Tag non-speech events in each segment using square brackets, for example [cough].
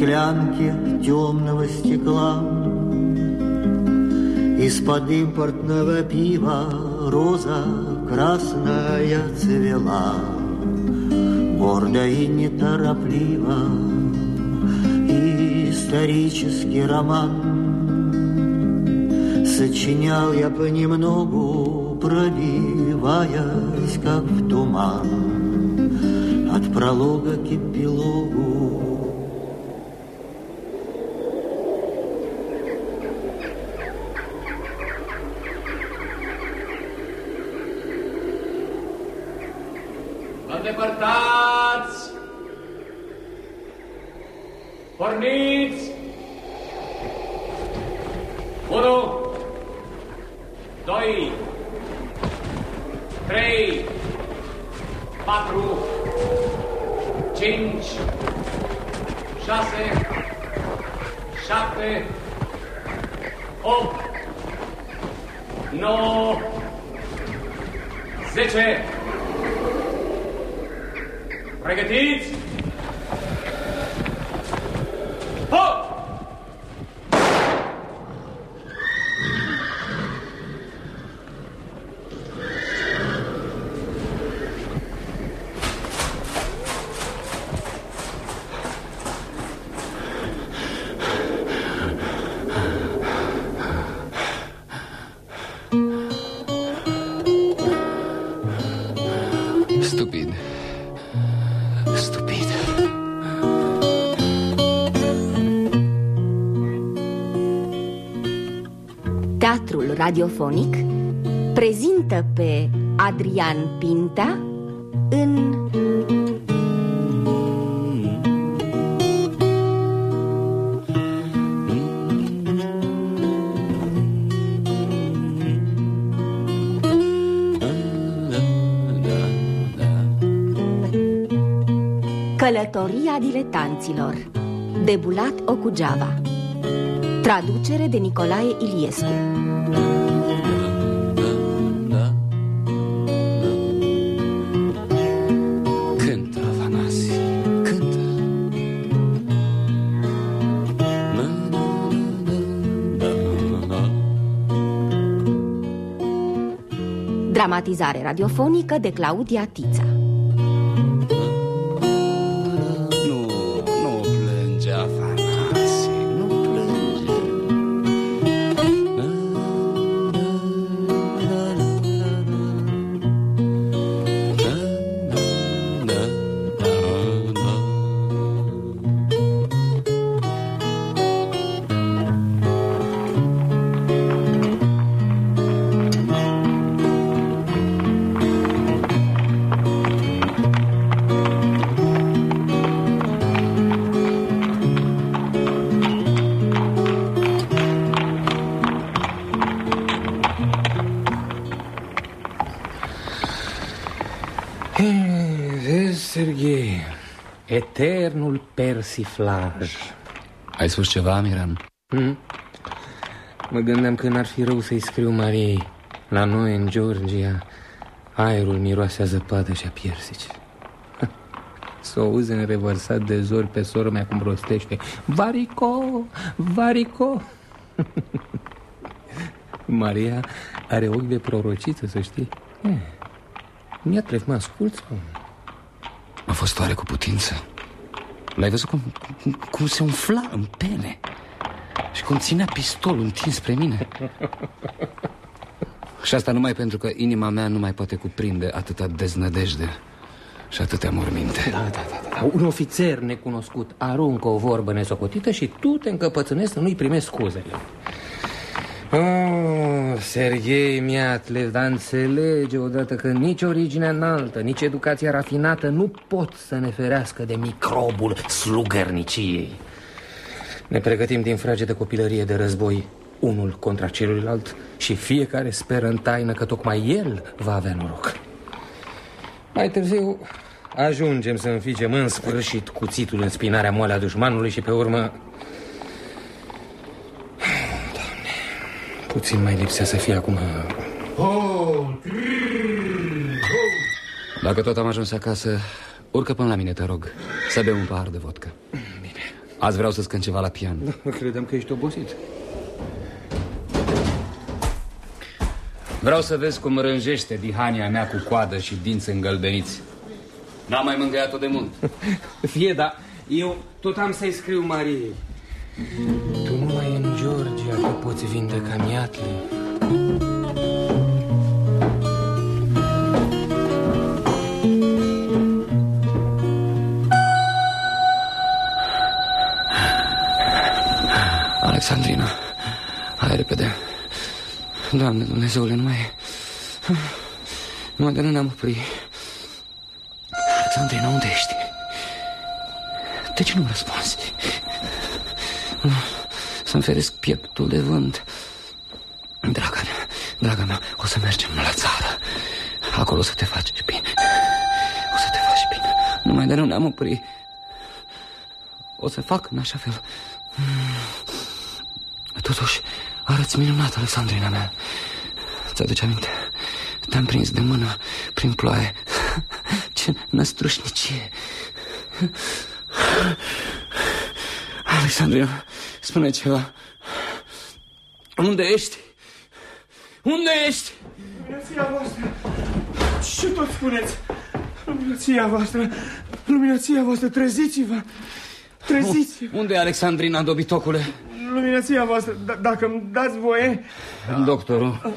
склянке темного стекла. Из-под импортного пива роза красная цвела. Гордо и неторопливо Исторический роман. Сочинял я понемногу, пробиваясь, как в туман. От пролога к эпилогу for me radiofonic prezintă pe Adrian Pintea în Călătoria diletanților de Bulat Ocugeava. Traducere de Nicolae Iliescu Dramatizare radiofonică de Claudia Tița eternul persiflaj. Ai spus ceva, Miran? Hmm? Mă gândeam că n-ar fi rău să-i scriu Mariei. La noi, în Georgia, aerul miroase a zăpadă și a piersici. [laughs] Să o auzi în revărsat de zori pe sora mea cum rostește. Varico, varico. [laughs] Maria are ochi de prorociță, să știi. Eh, Mi-a tref, mă asculți? mă? A fost oare cu putință? L-ai văzut cum, cum, cum se umfla în pene Și cum ținea pistolul întins spre mine Și asta numai pentru că inima mea nu mai poate cuprinde atâta deznădejde Și atâtea morminte Da, da, da, da. Un ofițer necunoscut aruncă o vorbă nesocotită și tu te încăpățânești să nu-i primești scuzele. Oh, Serghei Miatlev, dar înțelege odată că nici originea înaltă, nici educația rafinată nu pot să ne ferească de microbul slugărniciei. Ne pregătim din frage de copilărie de război unul contra celuilalt și fiecare speră în taină că tocmai el va avea noroc. Mai târziu ajungem să înfigem în sfârșit cuțitul în spinarea moale a dușmanului și pe urmă... puțin mai lipsea să fie acum... Dacă tot am ajuns acasă, urcă până la mine, te rog Să bem un pahar de vodcă Azi vreau să scând ceva la pian. Credeam că ești obosit. Vreau să vezi cum rânjește dihania mea cu coadă și dinți îngălbeniți. N-am mai mângâiat-o de mult. [laughs] Fie, dar eu tot am să-i scriu Mariei. Tu numai în Georgia te poți vindeca miatle. Alexandrina, hai repede. Doamne Dumnezeule, nu mai... Numai de nu ne-am oprit. Alexandrina, unde ești? De ce nu-mi răspunzi? Să-mi feresc pieptul de vânt. Draga mea, draga mea, o să mergem la țară. Acolo o să te faci bine. O să te faci bine. Numai de nu ne-am oprit. O să fac în așa fel. Totuși, arăți minunat, Alexandrina mea. Ți-aduce aminte? Te-am prins de mână prin ploaie. [laughs] Ce năstrușnicie. Alexandrina, spune ceva. Unde ești? Unde ești? Luminația voastră! Ce tot spuneți? Luminația voastră! Luminația voastră, treziți-vă! Treziți-vă! Unde e Alexandrina, dobitocule? Luminația voastră, dacă îmi dați voie... Doctorul.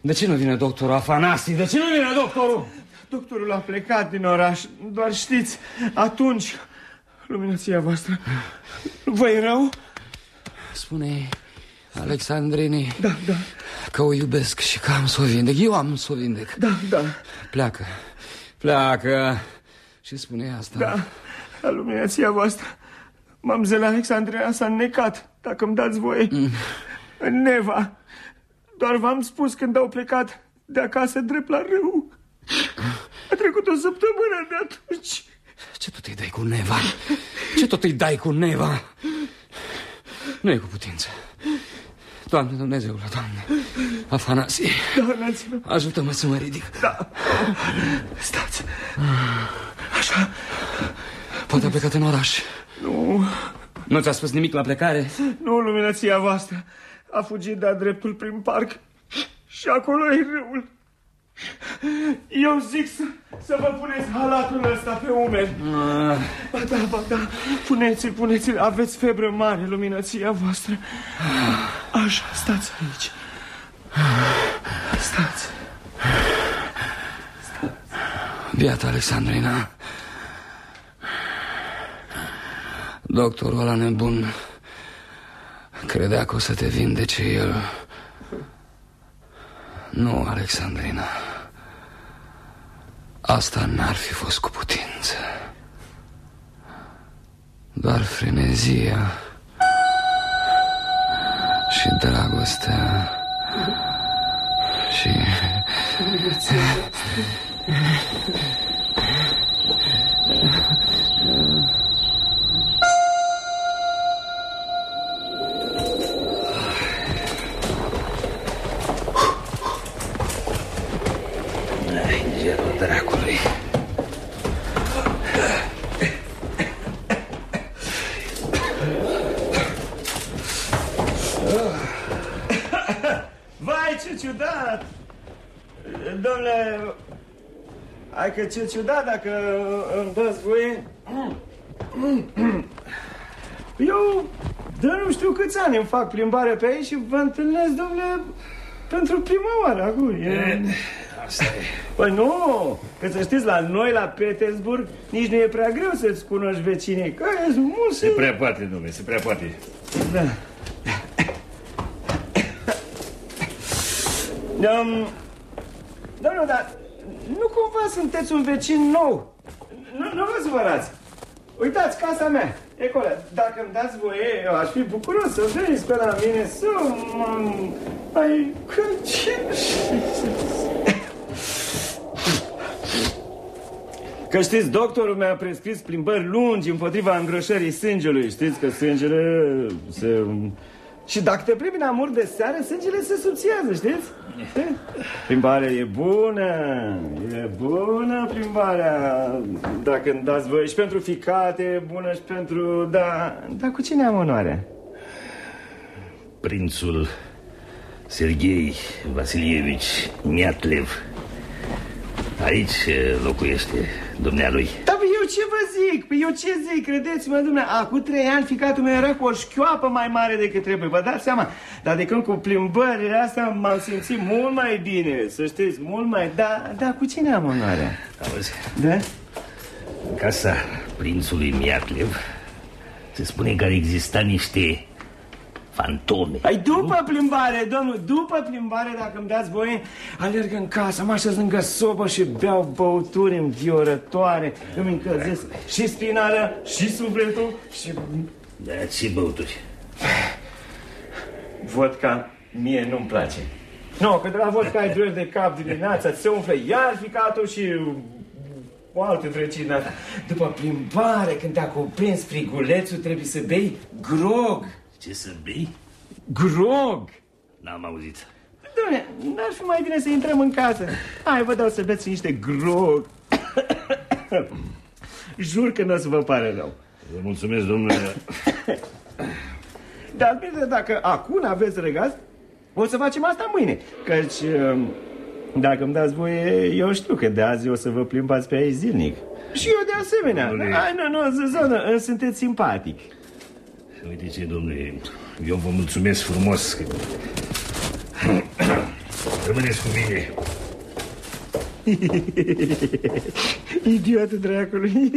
De ce nu vine doctorul Afanasi? De ce nu vine doctorul? Doctorul a plecat din oraș, doar știți, atunci... Luminația voastră, vă e rău? Spune Alexandrini Da, da, că o iubesc și că am să o vindec. Eu am să o vindec. da, da, Pleacă, pleacă. Și spune asta. da, la luminația voastră. Mamzela Alexandria s-a înnecat, dacă îmi dați voie, mm. în Neva. Doar v-am spus când au plecat de acasă drept la râu. A trecut o săptămână de atunci. Ce tot îi dai cu neva? Ce tot îi dai cu neva? Nu e cu putință. Doamne Dumnezeule, Doamne, Afanasie, Doamnați-mă, ajută-mă să mă ridic. da. Stați. Așa, Poate a plecat în oraș. nu, Nu ți-a spus nimic la plecare? nu luminația voastră. A fugit de-a dreptul prin parc și acolo e râul. Eu zic să, să vă puneți halatul ăsta pe umeri. Ah, Ba da, ba da, puneți-l, puneți-l, aveți febră mare, luminația voastră. Așa, stați aici. Stați. Biata Alexandrina. Doctorul ăla nebun credea că o să te vindece el. Nu, Alexandrina. Asta n-ar fi fost cu putință. Doar frenezia și dragostea și... ciudat! Domnule, hai că ce ciudat dacă îmi dați voie. Eu de nu știu câți ani îmi fac plimbare pe aici și vă întâlnesc, domnule, pentru prima oară acum. E... Asta e. Păi nu, că să știți, la noi, la Petersburg, nici nu e prea greu să-ți cunoști vecinii, că e mulți... Se prea poate, domnule, se prea poate. Da. Um, domnul, dar nu cumva sunteți un vecin nou? Nu, nu vă supărați. Uitați, casa mea, e acolo. Dacă îmi dați voie, eu aș fi bucuros să veniți pe la mine să mă... Mai... Că ce... Că știți, doctorul mi-a prescris plimbări lungi împotriva îngrășării sângelui. Știți că sângele se, Și dacă te plimbi în amur de seară, sângele se subțiază, știți? Plimbarea e bună, e bună plimbarea, dacă îmi dați voi. Și pentru ficate e bună și pentru... Da, dar cu cine am onoarea? Prințul Serghei Vasilievici Miatlev. Aici locuiește dumnealui. Dar eu ce vă zic? Păi eu ce zic? Credeți-mă, dumne, acum trei ani ficatul meu era cu o șchioapă mai mare decât trebuie, vă dați seama? Dar de când cu plimbările astea m-am simțit mult mai bine, să știți, mult mai... Da, da, cu cine am onoarea? Auzi, Da? în casa prințului Miatlev se spune că ar exista niște fantome. Ai după plimbare, domnul, după plimbare, dacă îmi dați voie, alerg în casă, mă așez lângă sobă și beau băuturi înviorătoare, îmi încălzesc și spinarea, și sufletul, și Da, ce băuturi? vodka mie nu-mi place. Nu, că de la vodka ai dureri de cap dimineața, ți se umflă iar ficatul și o altă drăcină asta. După plimbare, când te-a cuprins frigulețul, trebuie să bei grog. Ce să bei? Grog! N-am auzit. Doamne, n-ar fi mai bine să intrăm în casă. Hai, vă dau să beți niște grog. [coughs] Jur că nu o să vă pare rău. Vă mulțumesc, domnule. [coughs] Dar bine, dacă acum aveți regaz, o să facem asta mâine. Căci, um, dacă îmi dați voie, eu știu că de azi o să vă plimbați pe aici zilnic. Și eu de asemenea. Domnule. Hai, nu, nu, zonă, sunteți simpatic. Uite ce, domnule, eu vă mulțumesc frumos. că- [coughs] Rămâneți cu mine. [laughs] Idiotul dracului.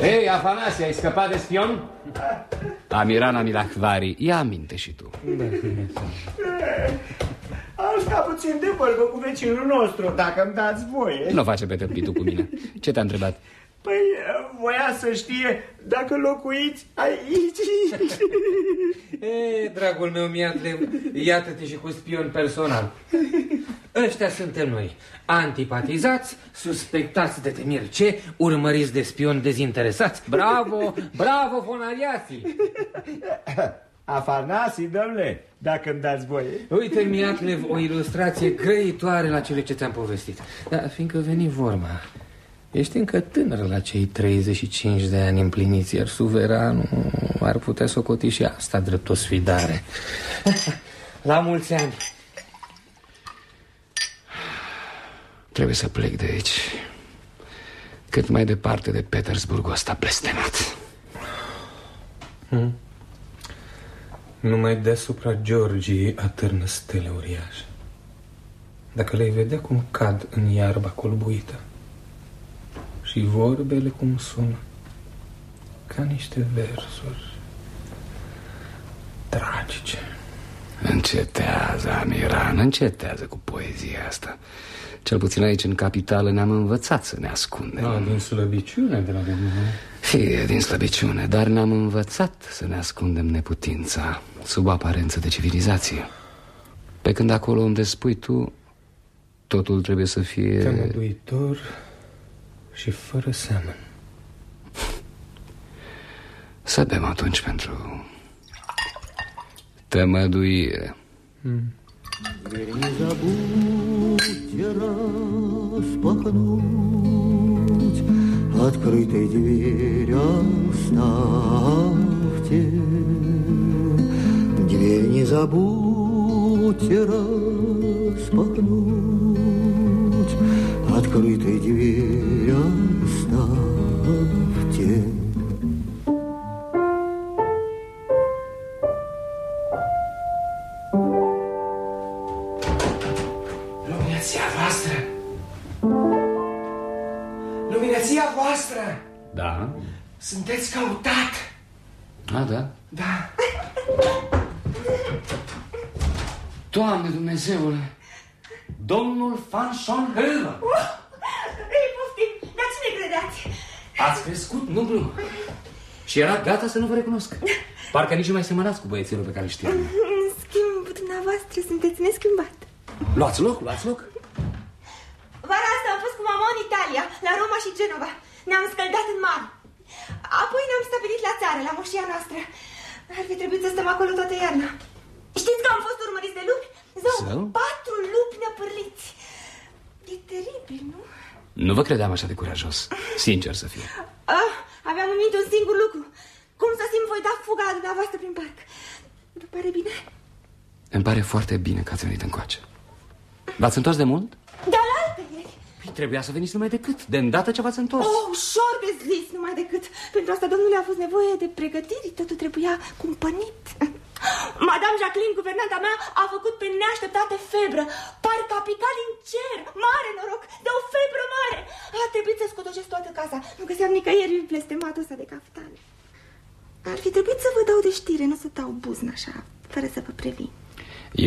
Ei, Afanasie, ai scăpat de spion? Amirana Milahvari, ia aminte și tu. Am stat puțin de vorbă cu vecinul nostru, dacă îmi dați voie. Nu face pe tâmpitul cu mine. Ce te-a întrebat? Păi, voia să știe dacă locuiți aici. [laughs] E, dragul meu, Miatlev, iată-te și cu spion personal. Ăștia suntem noi, antipatizați, suspectați de temir ce, urmăriți de spion dezinteresați. Bravo, bravo, fonariații! Afanasi, domnule, dacă îmi dați voie. Uite, Miatlev, o ilustrație grăitoare la cele ce ți-am povestit. Dar fiindcă veni vorba, ești încă tânăr la cei 35 de ani împliniți, iar suveranul ar putea socoti și asta drept o sfidare. [laughs] La mulți ani! Trebuie să plec de aici. Cât mai departe de Petersburgul ăsta blestemat. Numai deasupra Georgiei atârnă stele uriașe. Dacă le vedea cum cad în iarba colbuită și vorbele cum sună, ca niște versuri tragice. Încetează, Amiran, încetează cu poezia asta. Cel puțin aici, în capitală, ne-am învățat să ne ascundem. Da, din slăbiciune de la domnul. Fie din slăbiciune, dar ne-am învățat să ne ascundem neputința sub aparență de civilizație. Pe când acolo unde spui tu, totul trebuie să fie... Tămăduitor și fără seamăn. Să bem atunci pentru tămăduire. Распахнуть Открытой дверь оставьте Дверь не забудьте распахнуть Открытой дверь оставьте Luminația voastră! Luminația voastră! Da? Sunteți căutat! A, da? Da. Doamne Dumnezeule! Domnul Fanson Höver! Ei, poftim, dar cine credeați? Ați crescut, nu glumă. Și era gata să nu vă recunosc. Parcă nici nu mai semănați cu băiețelul pe care îl știam. În schimb, dumneavoastră dumneavoastră sunteți neschimbat. Luați loc, luați loc. Vara asta am fost cu mama în Italia, la Roma și Genova. Ne-am scăldat în mare. Apoi ne-am stabilit la țară, la moșia noastră. Ar fi trebuit să stăm acolo toată iarna. Știți că am fost urmăriți de lupi? Zău, Zău? patru lupi năpârliți. E teribil, nu? Nu vă credeam așa de curajos. Sincer să fiu. Ah, aveam în minte un singur lucru. Cum să simt voi da fuga la dumneavoastră prin parc. Vă pare bine? Îmi pare foarte bine că ați venit încoace. V-ați întors de mult? Dar la alte ieri. Păi trebuia să veniți numai decât, de îndată ce v-ați întors. Oh, ușor de zis, numai decât. Pentru asta, domnule, a fost nevoie de pregătiri. Totul trebuia cumpănit. Madame Jacqueline, guvernanta mea, a făcut pe neașteptate febră. Parcă a picat din cer. Mare noroc, de o febră mare. A trebuit să scotocesc toată casa. Nu găseam nicăieri blestematul ăsta de caftan. Ar fi trebuit să vă dau de știre, nu să dau buzn așa, fără să vă previn.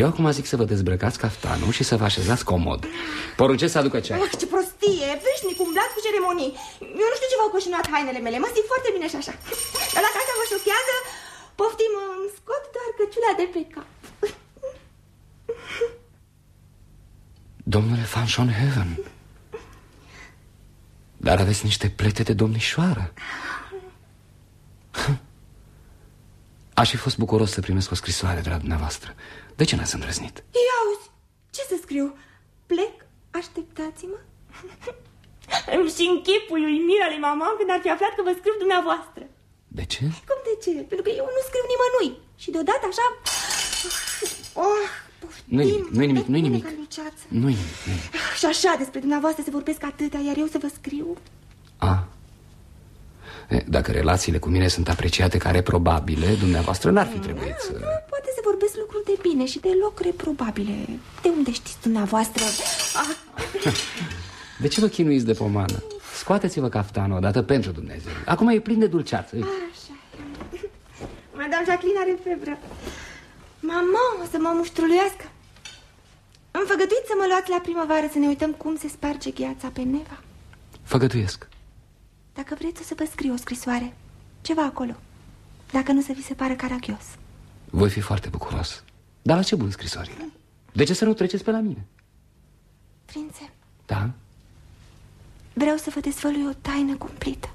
Eu acum zic să vă dezbrăcați caftanul și să vă așezați comod. Poruncesc să aducă ceai. Ah, ce prostie! Veșnic umblați cu ceremonii. Eu nu știu ce v-au coșinat hainele mele. Mă simt foarte bine și așa. Dar dacă asta vă șochează, poftim, îmi scot doar căciula de pe cap. Domnule Van Schoenhoven, dar aveți niște plete de domnișoară. Aș fi fost bucuros să primesc o scrisoare de la dumneavoastră. De ce n-ați îndrăznit? Ia auzi, ce să scriu? Plec? Așteptați-mă? Îmi și închipui uimirea lui mama când ar fi aflat că vă scriu dumneavoastră. De ce? Cum de ce? Pentru că eu nu scriu nimănui. Și deodată așa... Oh, poftim. Nu-i nimic, nu-i nimic, nu-i nimic. Ca luceață. Nu-i nimic, nu-i nimic. Și așa despre dumneavoastră se vorbesc atâtea, iar eu să vă scriu? A. E, Dacă relațiile cu mine sunt apreciate ca reprobabile, dumneavoastră n-ar fi trebuit să... Nu, poate să vorbesc lucruri de bine și deloc reprobabile. De unde știți dumneavoastră? Ah, De ce vă chinuiți de pomană? Scoateți-vă caftanul odată pentru Dumnezeu. Acum e plin de dulceață. așa. Madame Jacqueline are febră. Mama, o să mă muștruluiască. Îmi făgăduiți să mă luați la primăvară să ne uităm cum se sparge gheața pe Neva? Făgăduiesc. Dacă vreți o să vă scriu o scrisoare, ceva acolo. Dacă nu să vi se pară caragios. Voi fi foarte bucuros. Dar la ce bun scrisorile? De ce să nu treceți pe la mine? Prințe, Da? Vreau să vă dezvălui o taină cumplită.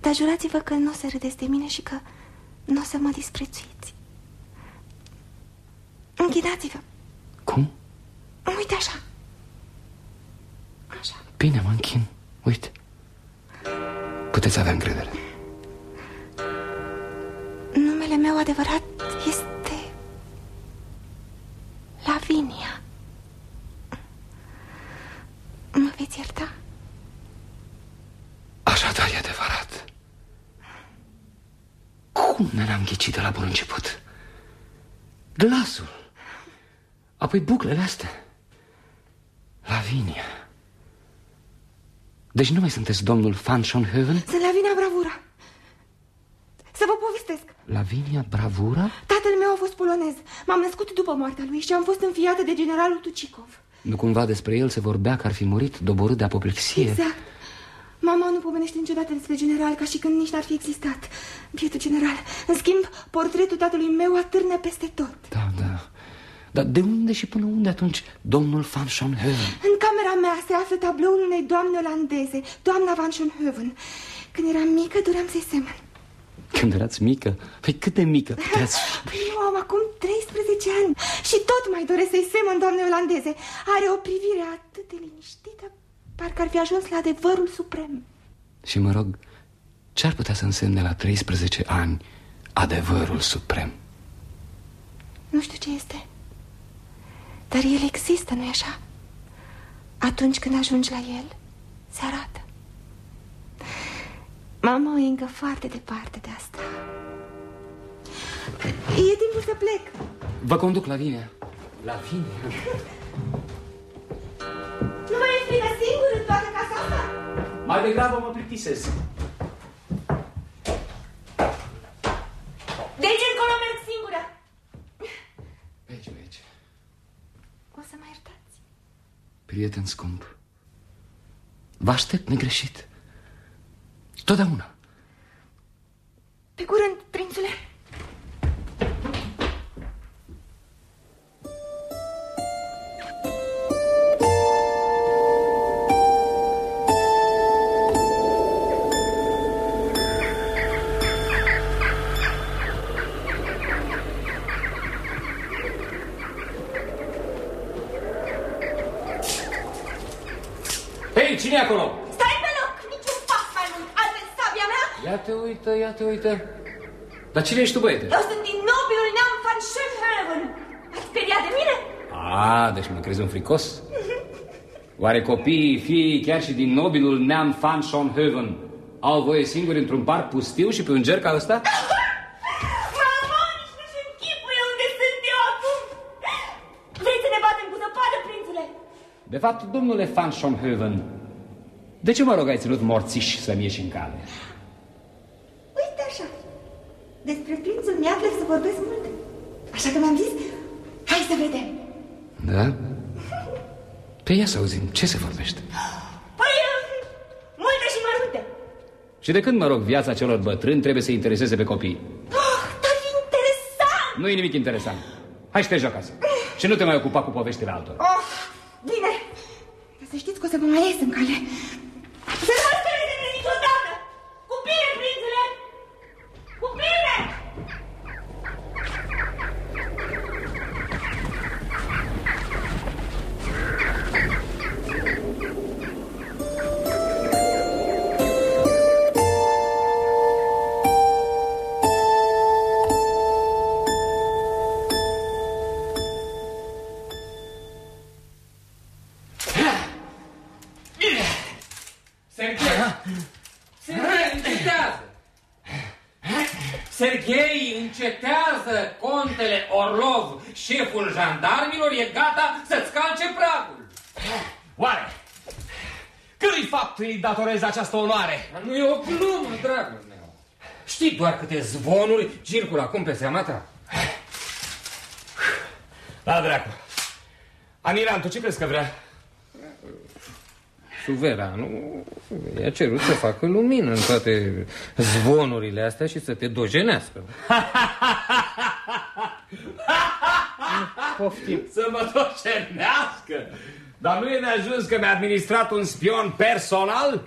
Dar jurați-vă că nu o să râdeți de mine și că nu o să mă disprețuiți. Închinați-vă. Cum? Uite așa. Așa. Bine, mă închin. Uite. Puteți avea încredere. Numele meu adevărat este Lavinia. Mă veți ierta? Așadar e adevărat. Cum ne l-am ghicit de la bun început? Glasul. Apoi buclele astea. Lavinia. Deci nu mai sunteți domnul Van Schoenhoven? Sunt Lavinia Bravura. Să vă povestesc. Lavinia Bravura? Tatăl meu a fost polonez. M-am născut după moartea lui și am fost înfiată de generalul Tucikov. Nu cumva despre el se vorbea că ar fi murit doborât de apoplexie? Exact. Mama nu pomenește niciodată despre general ca și când nici n-ar fi existat. Bietul general. În schimb, portretul tatălui meu atârnă peste tot. Da, da. Dar de unde și până unde atunci domnul Van Schoenhoven? În camera mea se află tabloul unei doamne olandeze, doamna Van Schoenhoven. Când eram mică, doream să-i semăn. Când erați mică? Păi cât de mică puteți fi? Păi eu am acum 13 ani și tot mai doresc să-i semăn doamne olandeze. Are o privire atât de liniștită, parcă ar fi ajuns la adevărul suprem. Și mă rog, ce ar putea să însemne la 13 ani adevărul suprem? Nu știu ce este, dar el există, nu-i așa? Atunci când ajungi la el, se arată. Mama e încă foarte departe de asta. E timpul să plec. Vă conduc la vine. La vine? Nu mai ești bine singur în toată casa asta? Mai degrabă mă plictisesc. De aici încolo merg singură. Pe aici, pe aici. O să mă iertați. Prieten scump, vă aștept negreșit. Totdeauna. Pe curând, prințule. Te uită. Dar cine ești tu, băiete? Eu sunt din nobilul neam Van Schönhaven. Ați speriat de mine? A, deci mă crezi un fricos? Oare copiii, fiii, chiar și din nobilul neam Van Schönhaven au voie singuri într-un parc pustiu și pe un ger ca ăsta? Mama, nici nu-și închipuie unde sunt eu acum. Vrei să ne batem cu zăpadă, prințule? De fapt, domnule Van Schönhaven, de ce mă rog ai ținut morțiș să-mi ieși în cale? Uite așa. Despre prințul mi-a să vorbesc mult. Așa că mi-am zis, hai să vedem. Da? Pe ia să auzim, ce se vorbește? Păi, multe și mărunte. Și de când, mă rog, viața celor bătrâni trebuie să intereseze pe copii? Oh, dar interesant! Nu e nimic interesant. Hai și te joc acasă. Și nu te mai ocupa cu poveștile altora. Oh, bine. Dar să știți că o să vă mai ies în cale. Să fapt îi datorezi această onoare? Dar nu e o glumă, dragul meu. Știi doar câte zvonuri circulă acum pe seama ta. Da, dracu. Anilan, tu ce crezi că vrea? Suveranul i-a cerut să facă lumină în toate zvonurile astea și să te dojenească. [laughs] Poftim. Să mă docenească? Dar nu e de ajuns că mi-a administrat un spion personal?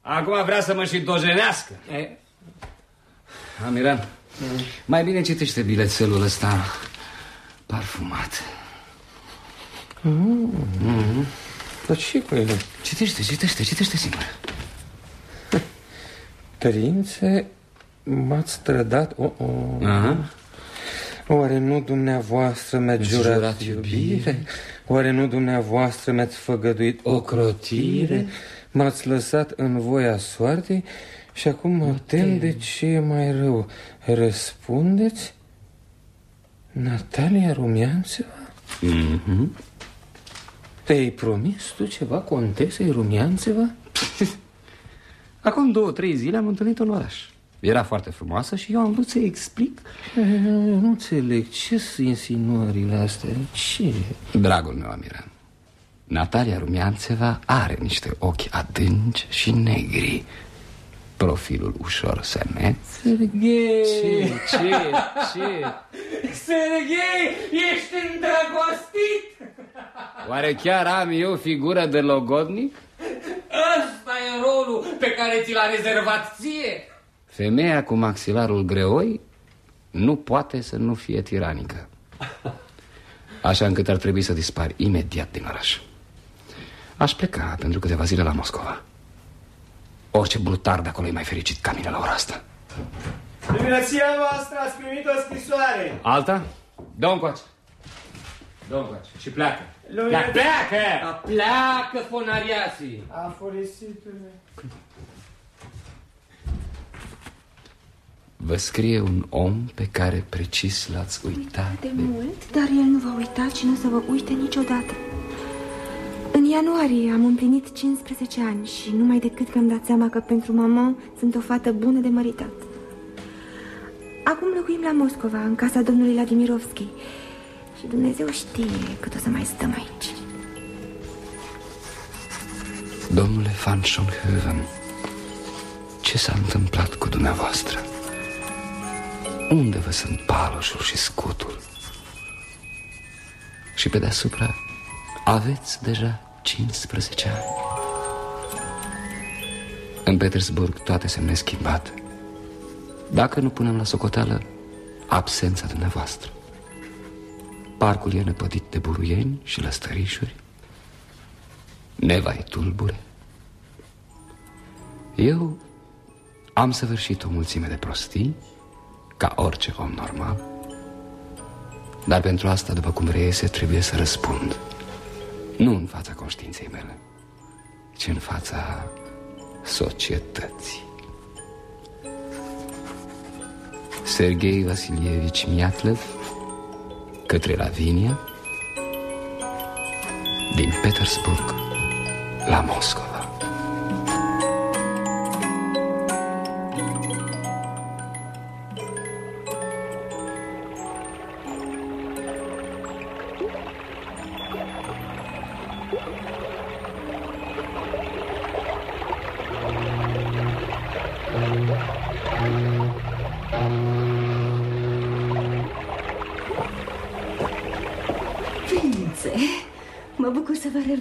Acum vrea să mă și dojenească. E... Amiran, mai bine citește bilețelul ăsta parfumat. Mm. Dar ce cu ele? Citește, citește, citește singur. Părințe, m-ați trădat... Oh, oh. Aha. Oare nu dumneavoastră mi-ați Mi-ați jurat, jurat iubire? iubire? Oare nu dumneavoastră mi-ați făgăduit ocrotire? M-ați lăsat în voia soartei și acum mă tem de ce e mai rău. Răspundeți? Natalia Rumianțeva? Mhm. Te-ai promis tu ceva contesei Rumianțeva? Acum două, trei zile am întâlnit-o în oraș. Era foarte frumoasă și eu am vrut să-i explic. Nu înțeleg, ce sunt insinuările astea? Ce? Dragul meu, Amiran, Natalia Rumianțeva are niște ochi adânci și negri. Profilul ușor semeț. Serghei! Ce, ce, ce? Serghei, ești îndrăgostit? Oare chiar am eu figură de logodnic? Ăsta e rolul pe care ți l-a rezervat ție. Femeia cu maxilarul greoi nu poate să nu fie tiranică. Așa încât ar trebui să dispar imediat din oraș. Aș pleca pentru câteva zile la Moscova. Orice brutar de acolo e mai fericit ca mine la ora asta. Dimineția voastră ați primit o scrisoare. Alta? Dă-o încoace. Dă-o încoace și pleacă. Lui- Pleacă, pleacă! A pleacă fonariasii. Aforisitule. Vă scrie un om pe care precis l-ați uitat. de mult, dar el nu v-a uitat și nu o să vă uite niciodată. În ianuarie am împlinit 15 ani și numai decât mi-am dat seama că pentru mama sunt o fată bună de măritat. Acum locuim la Moscova, în casa domnului Vladimirovski și Dumnezeu știe cât o să mai stăm aici. Domnule Van Schonhoven, ce s-a întâmplat cu dumneavoastră? Unde vă sunt paloșul și scutul? Și pe deasupra aveți deja 15 ani. În Petersburg toate se neschimbat. Dacă nu punem la socoteală absența dumneavoastră. Parcul e năpădit de buruieni și lăstărișuri. Neva e tulbure Eu am săvârșit o mulțime de prostii Ca orice om normal. Dar pentru asta, după cum reiese, trebuie să răspund. Nu în fața conștiinței mele Ci în fața societății. Sergei Vasilievici Miatlev Către Lavinia Din Petersburg la Moscova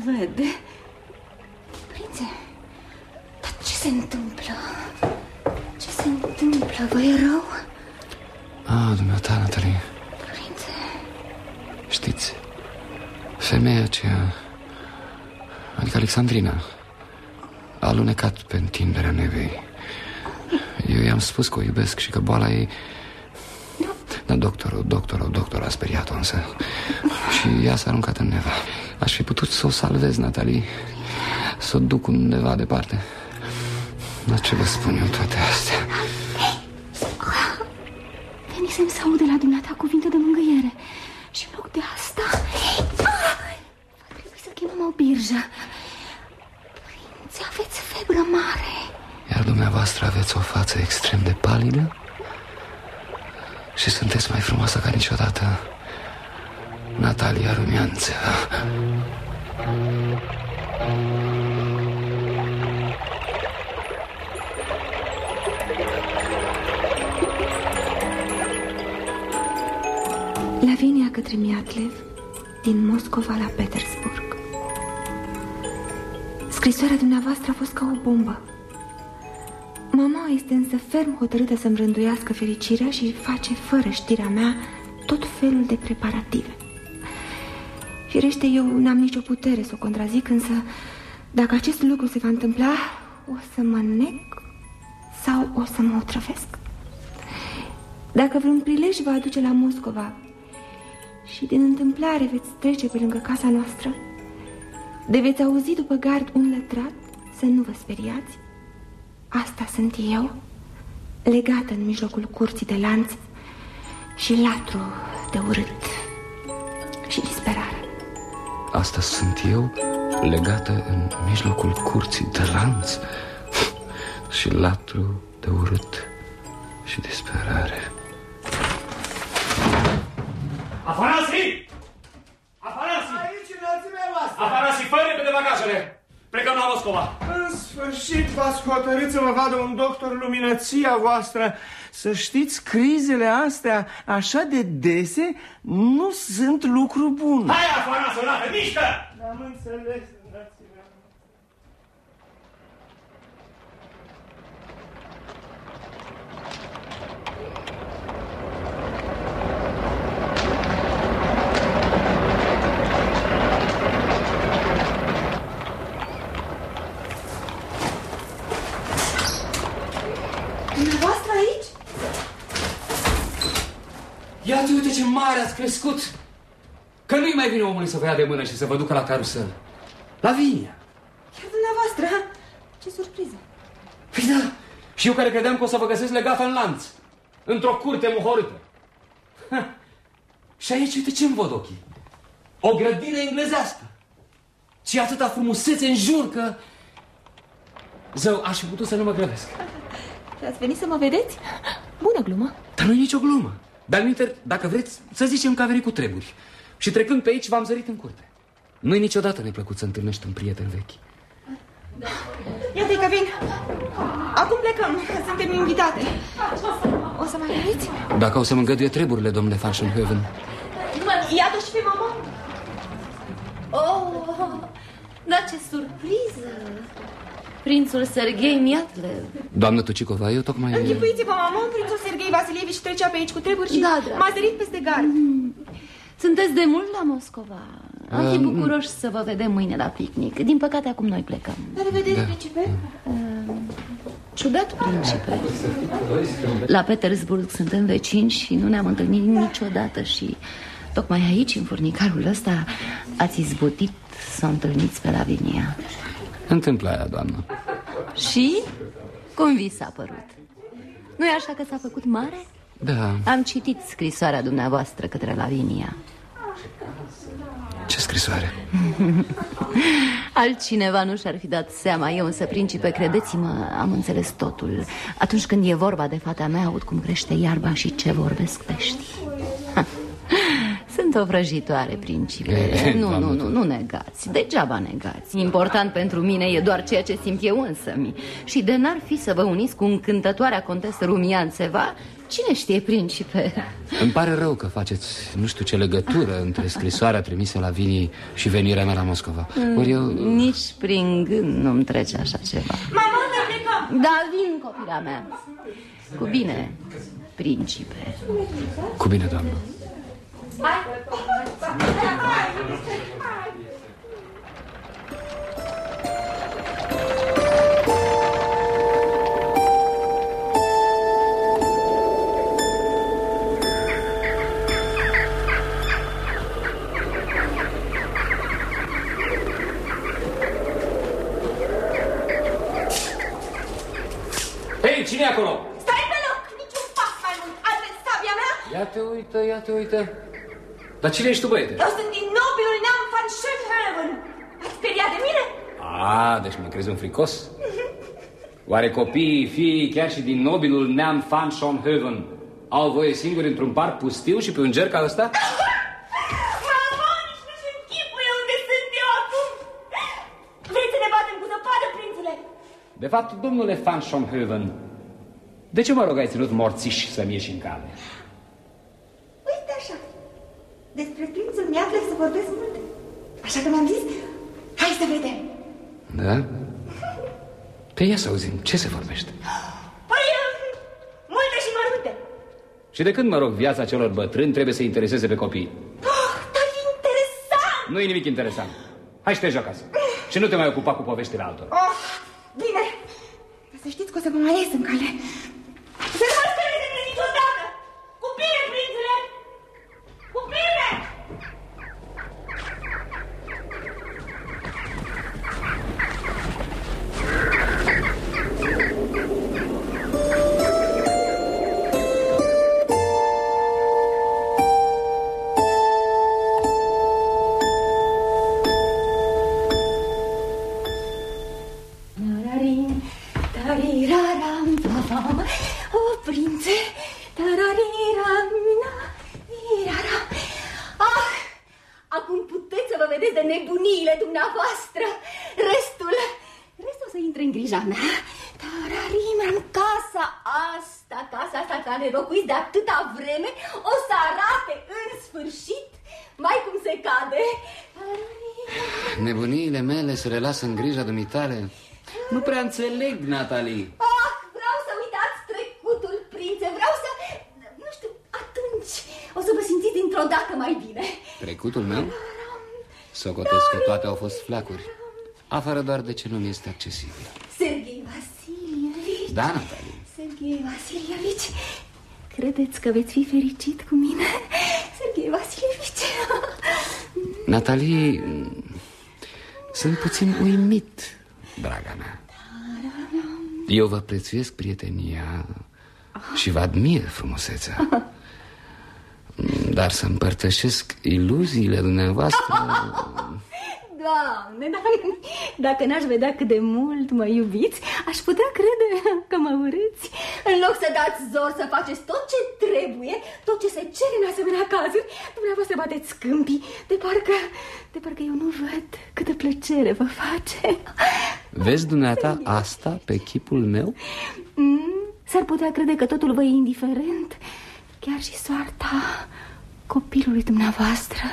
să vă revăd. Prințe, dar ce se întâmplă? Ce se întâmplă? Vă e rău? Ah, dumneata, Natalie Prințe, Știți, femeia aceea Adică Alexandrina A alunecat pe întinderea nevei Eu i-am spus că o iubesc și că boala ei Dar doctorul, doctorul, doctorul a speriat-o însă Și ea s-a aruncat în neva Aș fi putut să o salvez, Natalie Să o duc undeva departe Dar ce vă spun eu toate astea? Către Miatlev din Moscova la Petersburg. Scrisoarea dumneavoastră a fost ca o bombă. Mama este însă ferm hotărâtă să-mi rânduiască fericirea și face, fără știrea mea, tot felul de preparative. Firește, eu n-am nicio putere să o contrazic, însă dacă acest lucru se va întâmpla, o să mă nec sau o să mă otrăvesc. Dacă vreun prilej va aduce la Moscova și din întâmplare veți trece pe lângă casa noastră, de veți auzi după gard un lătrat, să nu vă speriați. Asta sunt eu, legată în mijlocul curții de lanț și latru de urât și disperare. Asta sunt eu legată în mijlocul curții de lanț [laughs] Și latru de urât și disperare Afanasi! Afanasi! Aici, înălțimea voastră! Afanasi, fă repede bagajele! Plecăm la Moscova! În sfârșit v-ați hotărât să mă vadă un doctor luminăția voastră. Să știți, crizele astea așa de dese nu sunt lucru bun. Hai, Afanasi, odată, mișcă! Am înțeles, înălțimea. Dumneavoastră aici? Iată, uite ce mare ați crescut Că nu-i mai vine omului să vă ia de mână și să vă ducă la carusel La vinia Chiar dumneavoastră? Ce surpriză! Păi da, și eu care credeam că o să vă găsesc legată în lanț Într-o curte muhorâtă Ha. Și aici, uite ce-mi văd ochii O grădină englezească Și atâta frumusețe în jur că Zău, aș fi putut să nu mă grăbesc Ați venit să mă vedeți? Bună glumă! Dar nu e nicio glumă Dar minter, dacă vreți, să zicem că a venit cu treburi Și trecând pe aici v-am zărit în curte Nu-i niciodată neplăcut să întâlnești un prieten vechi Iată că vin! Acum plecăm, suntem invitate. O să mai veniți? Dacă o să mă îngăduie treburile, domnule Falschenhoven Iată și pe mama. Oh, dar ce surpriză! Prințul Serghei Miatlev. Doamnă Tucicova, eu tocmai... Închipuiți-vă, mama, prințul Sergei Vasilievici trecea pe aici cu treburi și Da, dragă. m-a sărit peste gard. Sunteți de mult la Moscova. Am fi Um, bucuroși să vă vedem mâine la picnic. Din păcate, acum noi plecăm. La revedere, principe. Uh, Ciudat, principe. La Petersburg suntem vecini și nu ne-am întâlnit niciodată și tocmai aici, în furnicarul ăsta, ați izbutit să o întâlniți pe Lavinia. Întâmplarea, doamnă. Și cum vi s-a părut? nu e așa că s-a făcut mare? Da. Am citit scrisoarea dumneavoastră către Lavinia. Ce scrisoare? [laughs] Altcineva nu și-ar fi dat seama Eu însă, principe, credeți-mă, am înțeles totul Atunci când e vorba de fata mea Aud cum crește iarba și ce vorbesc peștii [laughs] Sunt o vrăjitoare, principe E, Nu, doamnă, nu, nu, nu negați. Degeaba negați. Important pentru mine e doar ceea ce simt eu însă -mi. Și de n-ar fi să vă uniți cu încântătoarea contesă Rumianțeva Cine știe, principe? [laughs] Îmi pare rău că faceți nu știu ce legătură Între scrisoarea trimisă la Vinii și venirea mea la Moscova. Ori eu... Nici prin gând nu-mi trece așa ceva. Mama, să plecăm! Da, vin, copila mea. Cu bine, principe. Cu bine, doamnă Hei, cine e acolo? Stai pe loc, niciun pas mai mult. Altă sabia mea? Ia te uită, ia te uită Dar cine ești tu, băiete? Eu sunt din nobilul neam van Schönhaven. Ați speriat de mine? A, deci mă crezi un fricos? [laughs] Oare copiii, fiii, chiar și din nobilul neam Van Schonhoven au voie singuri într-un parc pustiu și pe un ger ca ăsta? [laughs] Mama, nici nu-și închipuie unde sunt eu acum. Vrei să ne batem cu zăpadă, prințule? De fapt, domnule Van Schonhoven, de ce mă rog ai ținut morțiș să-mi ieși în cale? Uite așa. Despre prințul mi-află să vorbesc mult. Așa că mi-am zis, hai să vedem. Da? Pe ia să auzim, ce se vorbește? Păi, uh, multe și mărunte. Și de când, mă rog, viața celor bătrâni trebuie să intereseze pe copii? Oh, dar e interesant. Nu e nimic interesant. Hai și te joc acasă. Și nu te mai ocupa cu poveștile altora. Oh, bine. Dar să știți că o să vă mai ies în cale. Să nu mă speriți de mine niciodată. Cu bine, prințule. Cu bine. Tararin, mele se le lasă în grija dumitale Nu prea înțeleg, Natalie Ah, vreau să uitați trecutul, prințe, vreau să... Nu știu, atunci o să vă simțiți dintr-o dată mai bine. Trecutul meu? Socotesc că toate au fost flacuri Afară doar de ce nu mi este accesibil Serghei Vasilievici. Da, Natalie Serghei Vasilievici, credeți că veți fi fericit cu mine? Serghei Vasilievici. Natalie, sunt puțin uimit, draga mea. Eu vă prețuiesc prietenia și vă admir frumusețea. Dar să împărtășesc iluziile dumneavoastră Doamne, dar [laughs] dacă n-aș vedea cât de mult mă iubiți, aș putea crede că mă urâți. În loc să dați zor să faceți tot ce trebuie, tot ce se cere în asemenea cazuri, dumneavoastră bateți câmpii, de parcă, de parcă eu nu văd câtă plăcere vă face. [laughs] Vezi dumneata asta pe chipul meu? Mm, S-ar putea crede că totul vă e indiferent, chiar și soarta copilului dumneavoastră,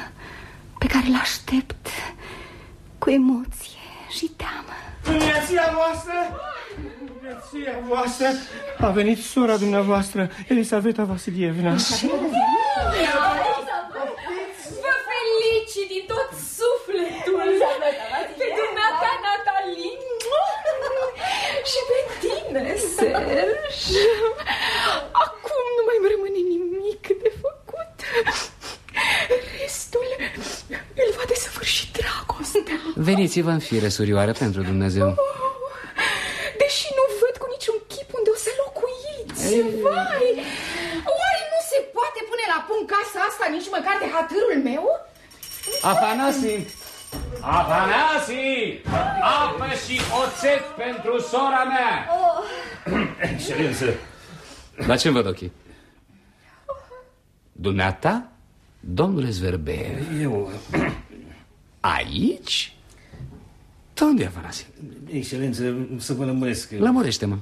pe care îl aștept cu emoție și teamă. Dumneația voastră! Dumneația voastră! A venit sora dumneavoastră, Elisaveta Vasilievna. Vă felicit din tot sufletul pe dumneata, Natalie, și pe tine. Serge Acum nu mai îmi rămâne nimic de făcut Restul îl va desăvârși dragostea Veniți-vă în fire, surioară, pentru Dumnezeu Deși nu văd cu niciun chip unde o să locuiți Vai, oare nu se poate pune la punct casa asta nici măcar de hatârul meu? Afanasi! Afanasi! Apă și oțet pentru sora mea! [clears throat] Excelență, La ce văd ochii? Dumneata, domnule Zverbe, eu... aici? De unde e Afanasi? Excelență, să vă lămuresc. Lămurește-mă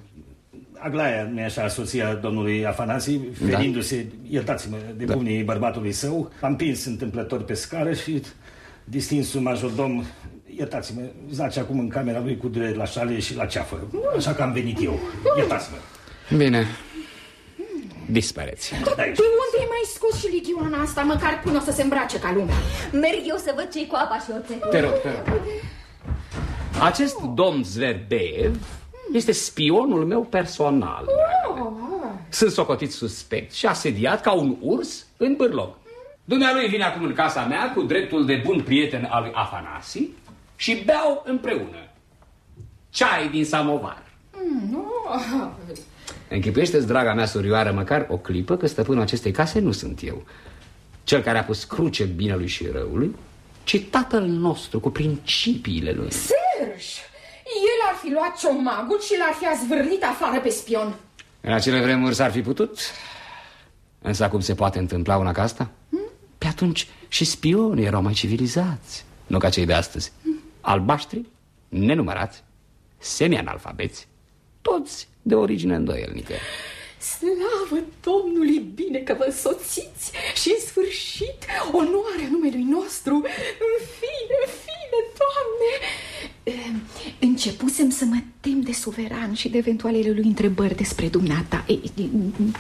Aglaia, nu așa, soția domnului Afanasi, ferindu-se, iertați-mă, de Da. bunii bărbatului său, am împins întâmplător pe scară și distinsul majordom, iertați-mă, zace acum în camera lui cu durere la șale și la ceafă. Așa că am venit eu. Iertați-mă. Bine Dispareți De unde ai mai scos și ligioana asta, măcar până o să se îmbrace ca lumea? Merg eu să văd ce cu apa și oțetul Te rog, te rog. Acest domn Zverbev este spionul meu personal. Sunt socotit suspect și asediat ca un urs în bârlog. Dumnealui vine acum în casa mea cu dreptul de bun prieten al lui Afanasi și beau împreună. Ceai din samovar. Închipuiește-ți, draga mea surioară, măcar o clipă că stăpânul acestei case nu sunt eu. Cel care a pus cruce binelui și răului, ci tatăl nostru cu principiile lui. Serge, el ar fi luat ciomagul și l-ar fi azvârlit afară pe spion. În acele vremuri s-ar fi putut, însă acum se poate întâmpla una ca asta? Pe atunci și spionii erau mai civilizați, nu ca cei de astăzi. Albaștri, nenumărați, semi-analfabeți, toți de origine îndoielnică. Slavă Domnului bine că vă însoțiți și în sfârșit onoarea numelui nostru. În fine, în fine, Doamne! Eh, Începusem să mă tem de suveran și de eventualele lui întrebări despre dumneata. Ei,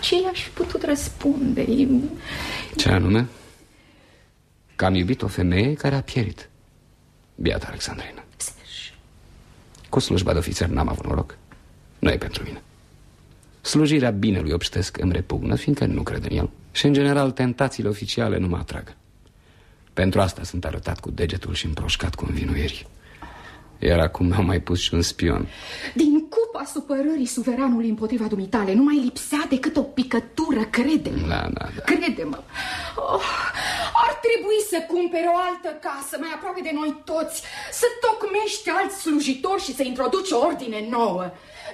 Ce i-aș fi putut răspunde? Ce anume? Că am iubit o femeie care a pierit. Biata Alexandrina. Cu slujba de ofițer n-am avut noroc. Nu e pentru mine. Slujirea binelui obștesc îmi repugnă, fiindcă nu cred în el. Și, în general, tentațiile oficiale nu mă atrag. Pentru asta sunt arătat cu degetul și împroșcat cu învinuieri. Iar acum mi-au mai pus și un spion. Din cupa supărării suveranului împotriva dumitale nu mai lipsea decât o picătură, crede-mă. Da, da, da. Crede-mă, oh, ar trebui să cumpere o altă casă mai aproape de noi toți, să tocmești alți slujitori și să introduci o ordine nouă.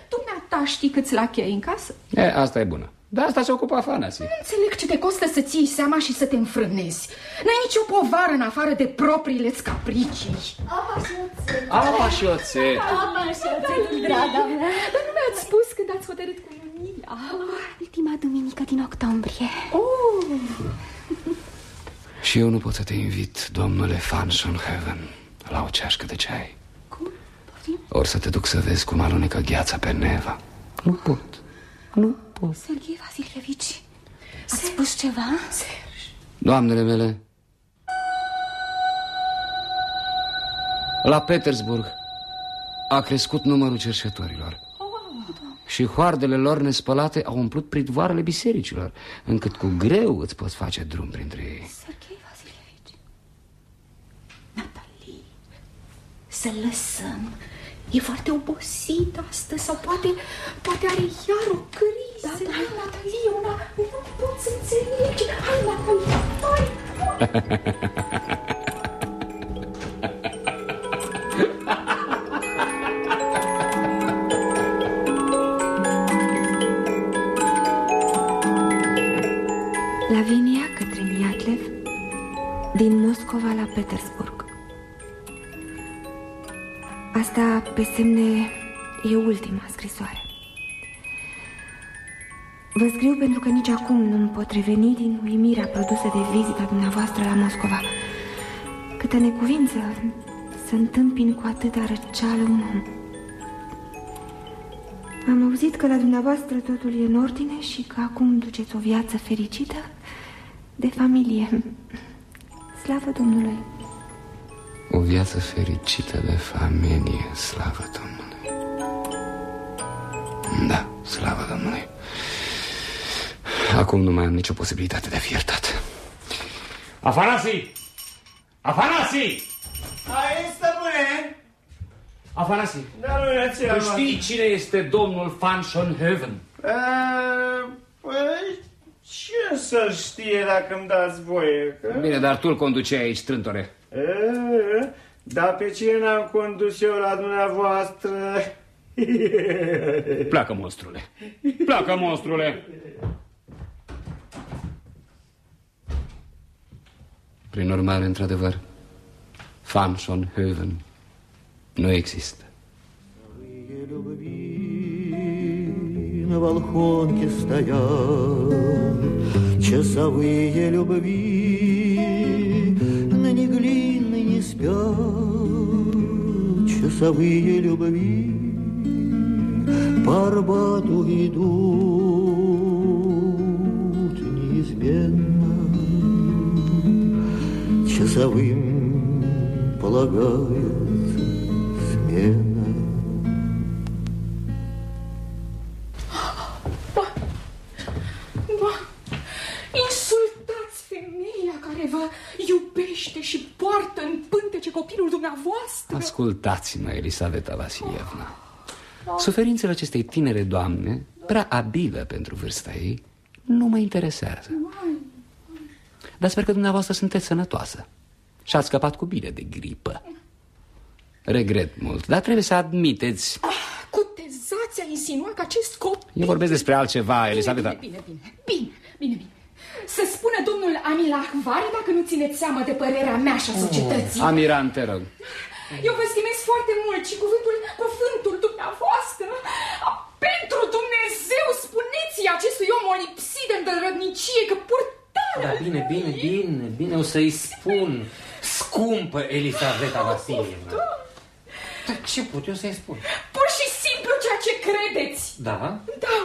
Dumneata știi câți lachi ai în casă? E, asta e bună. De asta se ocupă Afanasi. Nu înțeleg ce te costă să ții seama și să te înfrânezi. N-ai nicio povară în afară de propriile-ți capricii. Apa și oțet Apa și oțet. Apa și oțetul, draga mea Dar nu mi-ați spus când ați hotărât cu Lunia. Ultima duminică din octombrie. Oh, Și eu nu pot să te invit, domnule Fanshonheaven, la o ceașcă de ceai. Cum? Ori să te duc să vezi cum alunecă gheața pe Neva. Nu pot. Nu pot. Serghei Vasilievici, ați spus ceva? Doamnele mele, la Petersburg a crescut numărul cerșetorilor. Și hoardele lor nespălate au umplut pridvoarele bisericilor, încât cu greu îți poți face drum printre ei. Serghei Vasilievici. Natalie, să lăsăm. E foarte obosit astăzi sau poate, poate are iar o criză. Da, da. Hai, Natalie, una, nu pot să înțelegi. Hai, Natalie, hai, Lavinia către Miatlev Din Moscova la Petersburg Asta pe semne e ultima scrisoare Vă scriu pentru că nici acum nu-mi pot reveni din uimirea produsă de vizita dumneavoastră la Moscova Câtă necuvință să întâmpin cu atâta răceală un om Am auzit că la dumneavoastră totul e în ordine și că acum duceți o viață fericită de familie. Slavă Domnului! O viață fericită de familie, slavă Domnului. Da, slavă Domnului. Acum nu mai am nicio posibilitate de a fi iertat. Afanasi! Afanasi! Ai, stăpâne! Afanasi, Da, nu ce Tu știi cine este domnul Van Schoenhoven? Păi, ce să știe dacă îmi dați voie? Că... Bine, dar tu îl conduceai aici, strântore. E, dar pe cine n-am condus eu la dumneavoastră? [laughs] Pleacă, monstrule. Pleacă, monstrule. Prin urmare, într-adevăr, Van Schoenhoven nu există. На балконке стоял Часовые любви спят Часовые любви По Арбату идут неизменно. Часовым полагают смена. Ba, insultați femeia care vă iubește poartă în pântece copilul dumneavoastră. Ascultați-mă, Elisaveta Vasilievna. Suferințele acestei tinere doamne, prea abilă pentru vârsta ei, nu mă interesează. Dar sper că dumneavoastră sunteți sănătoasă și ați scăpat cu bine de gripă. Regret mult, dar trebuie să admiteți... Cu tezația insinua că acest copil... Eu vorbesc despre altceva, Elisaveta. Bine, bine, bine, bine, bine, bine. Să spună domnul Amila Ahvari dacă nu țineți seama de părerea mea și a societății. Amiran, te rog. Eu vă stimez foarte mult și cuvântul, cuvântul dumneavoastră. Pentru Dumnezeu, spuneți-i acestui om o lipsit de îndărădnicie că purtarea... Da, bine, bine, bine, bine, o să-i spun Scumpă Elisaveta Vasilievna Dar ce pot eu să-i spun? Pur și simplu ceea ce credeți. Da? Da.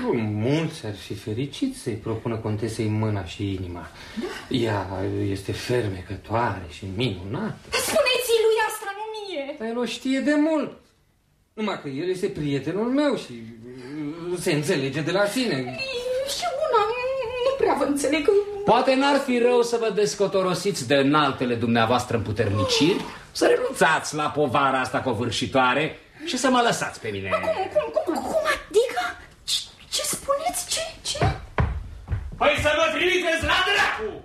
Nu, mulți ar fi fericiți să-i propună contesei mâna și inima Ea este fermecătoare și minunată Spuneți-i lui asta, nu mie. Dar el o știe de mult Numai că el este prietenul meu și uh, se înțelege de la sine Și una, nu prea vă înțeleg. Poate n-ar fi rău să vă descotorosiți de înaltele dumneavoastră împuterniciri, să renunțați la povara asta covârșitoare și să mă lăsați pe mine. Cum, dracu!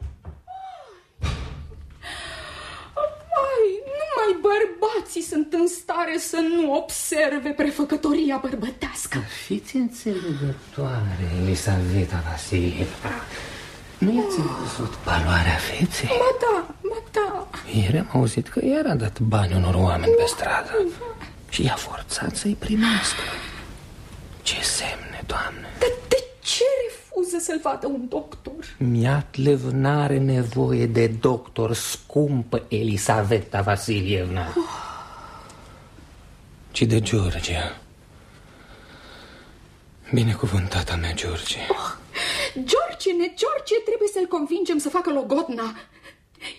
Ai, numai bărbații sunt în stare să nu observe prefăcătoria bărbătească. Fiți înțelegătoare, Elisaveta Vasilievna Nu i-ați văzut paloarea feței? Ba da, ba da. Ieri am auzit că iar a dat bani unor oameni pe stradă Și i-a forțat să-i primească Ce semne, doamne Dar de ce refuză să-l vadă un doctor? Miatlev n-are nevoie de doctor scumpă Elisaveta Vasilievna [sighs] Ci de Georgia Binecuvântata mea, George George, ne George, trebuie să-l convingem să facă logodna.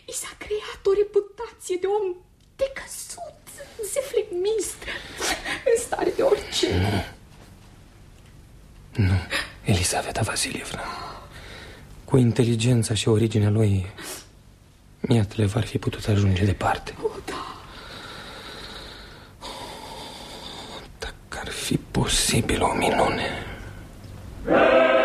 I s-a creat o reputație de om decăzut, zeflemist, în stare de orice. Nu, Elisaveta Vasilievna Cu inteligența și originea lui Miatlev ar fi putut ajunge departe Oh, da. Dacă ar fi posibil o minune Ah,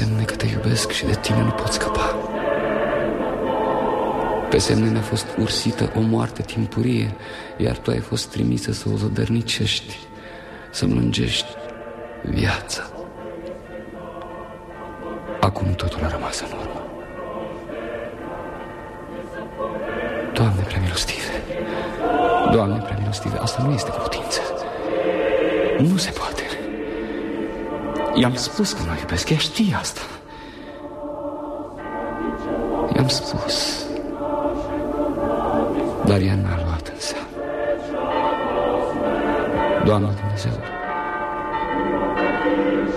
semne că te iubesc și de tine nu pot scăpa. Pe semne ne-a fost ursită o moarte timpurie, iar tu ai fost trimisă să o zădărnicești, să-mi lungești viața. Acum totul a rămas în urmă. Doamne prea milostive, Doamne prea milostive, asta nu este cu putință. Nu se poate. I-am spus că nu iubesc, ea știe asta. I-am spus. Dar ea n-a luat în seamă. Doamne Dumnezeu.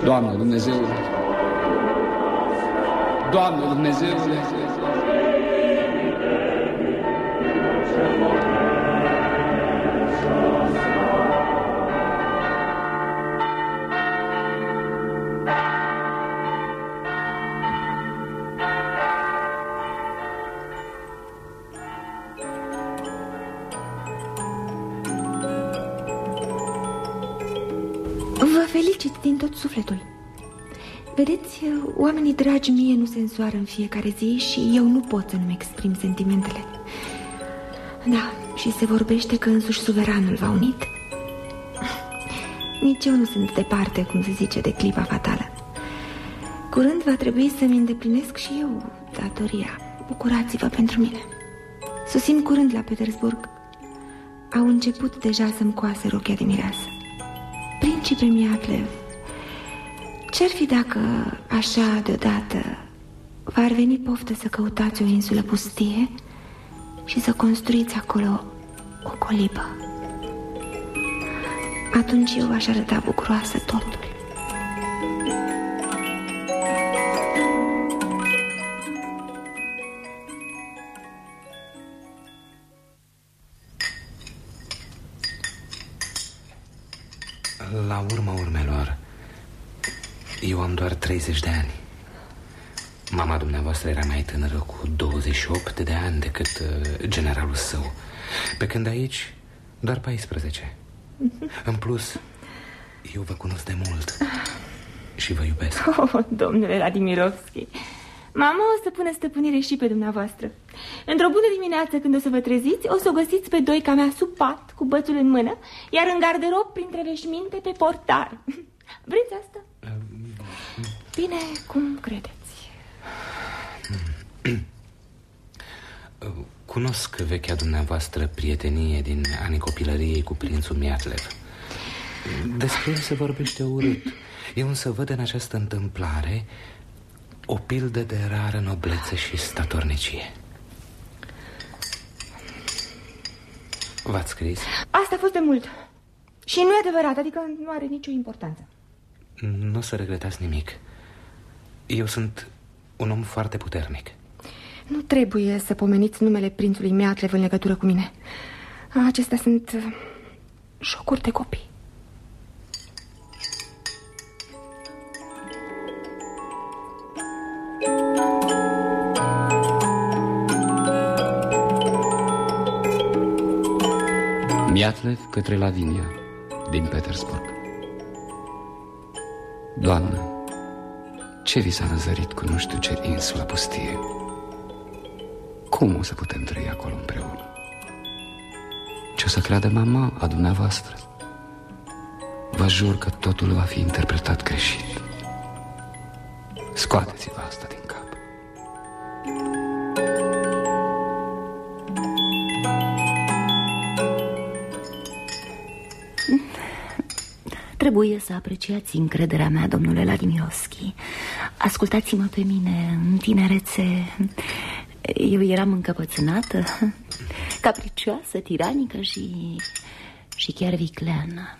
Doamne Dumnezeu. Doamne Dumnezeu. Vă sufletul. Vedeți, oamenii dragi mie nu se însoară în fiecare zi și eu nu pot să nu-mi exprim sentimentele. Da, și se vorbește că însuși suveranul v-a unit. Nici eu nu sunt departe, cum se zice, de clipa fatală. Curând va trebui să-mi îndeplinesc și eu datoria. Bucurați-vă pentru mine. Sosim curând la Petersburg. Au început deja să-mi coase rochia de mireasă. Principe Miatlev, ce-ar fi dacă, așa deodată, v-ar veni poftă să căutați o insulă pustie și să construiți acolo o colibă? Atunci eu aș arăta bucuroasă totul. 30 de ani. Mama dumneavoastră era mai tânără cu 28 de ani decât uh, generalul său. Pe când aici, doar 14. [laughs] În plus, eu vă cunosc de mult și vă iubesc. [laughs] Oh, domnule Radimirovski, mama o să pună stăpânire și pe dumneavoastră. Într-o bună dimineață, când o să vă treziți, o să o găsiți pe doica mea sub pat, cu bățul în mână, iar în garderob, printre veșminte, pe portar. [laughs] Vreți asta? Bine, cum credeți? [clears throat] Cunosc vechea dumneavoastră prietenie din anii copilăriei cu prințul Miatlev. Despre el se vorbește urât. Eu însă văd în această întâmplare o pildă de rară noblețe și statornicie. V-ați scris? Asta a fost de mult. Și nu e adevărat, adică nu are nicio importanță. Nu o să regretați nimic. Eu sunt un om foarte puternic. Nu trebuie să pomeniți numele prințului Miatlev în legătură cu mine. Acestea sunt uh, șocuri de copii. Miatlev către Lavinia din Petersburg Doamnă, ce vi s-a năzărit cu nu știu ce insulă pustie? Cum o să putem trăi acolo împreună? Ce o să creadă mama a dumneavoastră? Vă jur că totul va fi interpretat greșit Scoateți-vă asta din cap Trebuie să apreciați încrederea mea, domnule Vladimirovski. Ascultați-mă pe mine, în tinerețe. Eu eram încăpățânată Capricioasă, tiranică și... și chiar vicleană.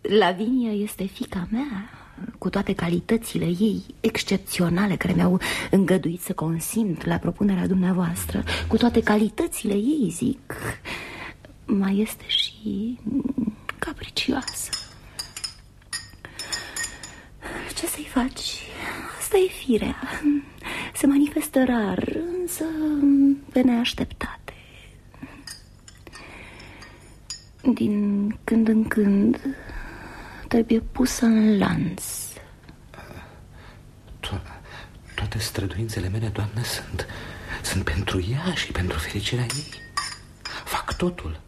Lavinia este fica mea cu toate calitățile ei excepționale care mi-au îngăduit să consimt la propunerea dumneavoastră, cu toate calitățile ei, zic, mai este și capricioasă. Ce să-i faci? Asta e firea. Se manifestă rar, însă pe neașteptate. Din când în când trebuie pusă în lanț. To toate străduințele mele, doamnă, sunt, sunt pentru ea și pentru fericirea ei. Fac totul.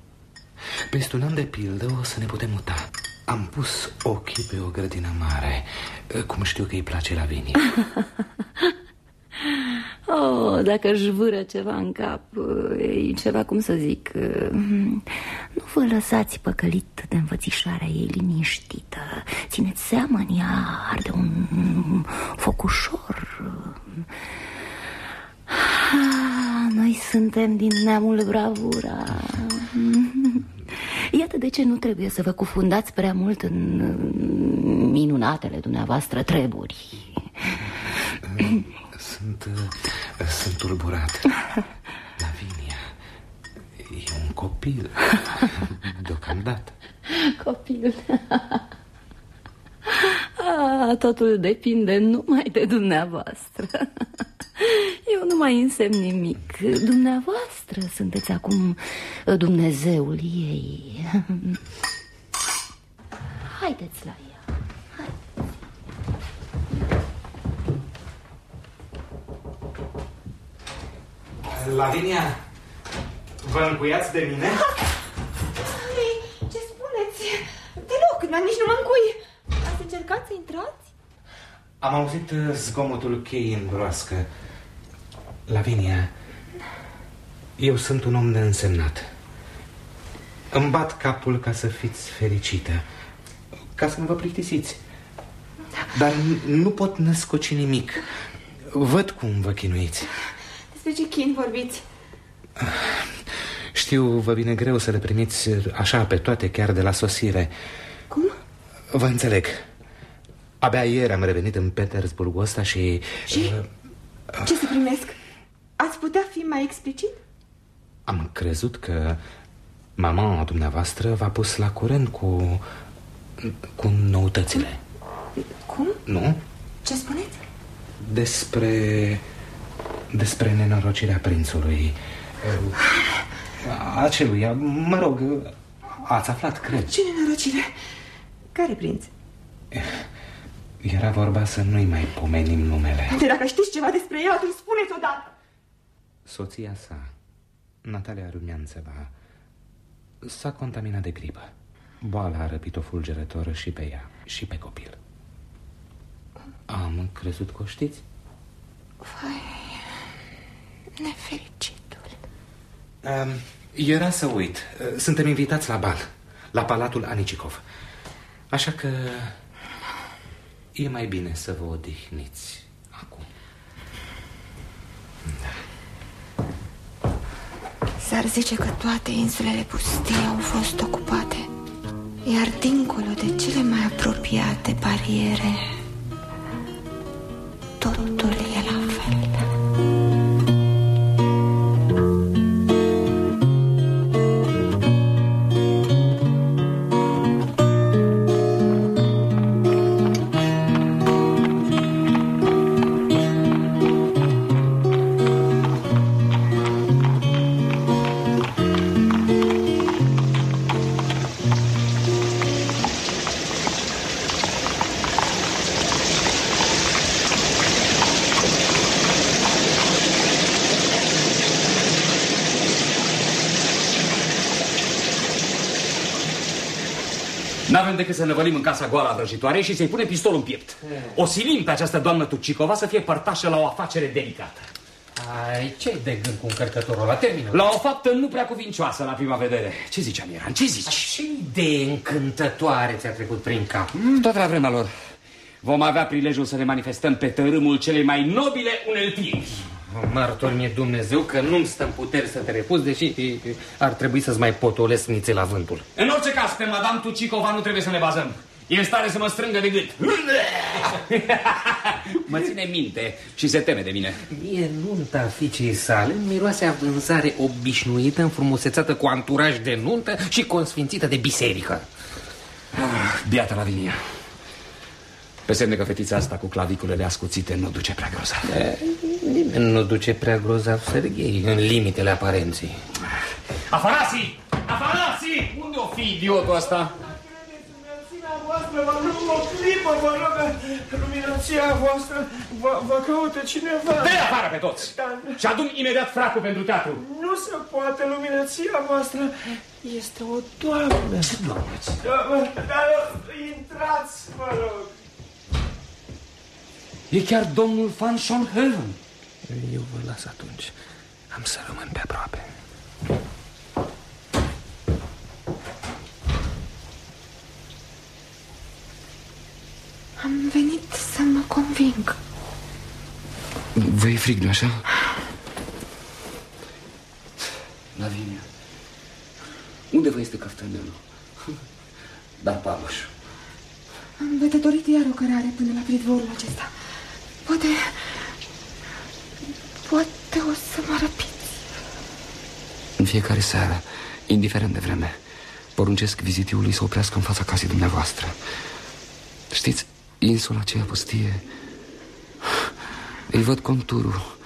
Peste un an de pildă o să ne putem muta. Am pus ochii pe o grădină mare, cum știu că îi place la vini. oh, [laughs] Oh, dacă își vâră ceva în cap, e ceva, cum să zic, nu vă lăsați păcălit de învățișarea ei liniștită. Țineți seama în ea, arde un focușor. Ah, noi suntem din neamul bravura. Iată de ce nu trebuie să vă cufundați prea mult în minunatele dumneavoastră treburi. Sunt, sunt tulburat. [laughs] Lavinia, e un copil, deocamdată. Copil. Ah, totul depinde numai de dumneavoastră. Eu nu mai însemn nimic. Dumneavoastră sunteți acum Dumnezeul ei. [laughs] Haideți la ea. Lavinia, vă încuiați de mine? Ei, ce spuneți? Deloc, dar nici nu mă încui. Ați încercat să intrați? Am auzit uh, zgomotul cheii în broască. Lavinia, eu sunt un om de însemnat. Îmi bat capul ca să fiți fericită, ca să nu vă plictisiți. Dar nu pot născoci nimic. Văd cum vă chinuiți. Despre ce chin vorbiți? Știu, vă vine greu să le primiți așa pe toate, chiar de la sosire. Cum? Vă înțeleg. Abia ieri am revenit în Petersburgul ăsta și... Și? Uh, ce să primesc? Ați putea fi mai explicit? Am crezut că mama dumneavoastră v-a pus la curent cu... cu noutățile. Cum? Nu? Ce spuneți? Despre... despre nenorocirea prințului. Aceluia, mă rog, ați aflat, cred. Ce nenorocire? Care prinț? Era vorba să nu-i mai pomenim numele. De dacă știți ceva despre el, atunci spuneți odată. Soția sa, Natalia Rumianțeva, s-a contaminat de gripă. Boala a răpit-o fulgerător și pe ea, și pe copil. Am crezut că o știți? Vai, nefericitul. Um, era să uit. Suntem invitați la bal, la Palatul Anicikov. Așa că e mai bine să vă odihniți acum. S-ar zice că toate insulele pustii au fost ocupate, iar dincolo de cele mai apropiate bariere, totul e la să ne vălim în casa goală a vrăjitoare și să-i punem pistolul în piept. O silim pe această doamnă Tucicova să fie părtașă la o afacere delicată. Ai, ce de gând cu încărcătorul ăla? Termină. La o faptă nu prea cuvincioasă la prima vedere. Ce zici, Amiran? Ce zici? Ce idee încântătoare ți-a trecut prin cap? Mm, tot la vremea lor. Vom avea prilejul să ne manifestăm pe tărâmul celei mai nobile uneltiri. Martor mi-e Dumnezeu că nu-mi stă în puteri să te repus, deși ar trebui să-ți mai potolesc nițe la vântul. În orice caz, pe Madame Tucicova nu trebuie să ne bazăm. E în stare să mă strângă de gât. [laughs] mă ține minte și se teme de mine. Mie nunta fiicei sale miroase a vânzare obișnuită, înfrumusețată cu anturaj de nuntă și consfințită de biserică. Ah, biata Lavinia. Pe semne că fetița asta cu claviculele ascuțite nu duce prea grozav. E, nimeni nu duce prea grozav, Serghei, în limitele aparenței. Afanasi! Afanasi! Unde o fi idiotul ăsta? voastră, vă rog o clipă, vă rog, luminația voastră vă, vă caută cineva. dă afară pe toți Dar... și adun imediat fracul pentru teatru. Nu se poate, luminația voastră este o doamnă. Ce doamnă? Dar intrați, vă rog. E chiar domnul Van Schoenhoven. Eu vă las atunci. Am să rămân pe aproape. Am venit să mă conving. Vă e frig, nu așa? Lavinia, unde vă este caftanelul? Dar Paluș. Am vetătorit iar o cărare până la pridvorul acesta. Poate... Poate o să mă răpiți. În fiecare seară, indiferent de vreme, poruncesc vizitiului să oprească în fața casei dumneavoastră. Știți, insula aceea pustie, îi văd conturul,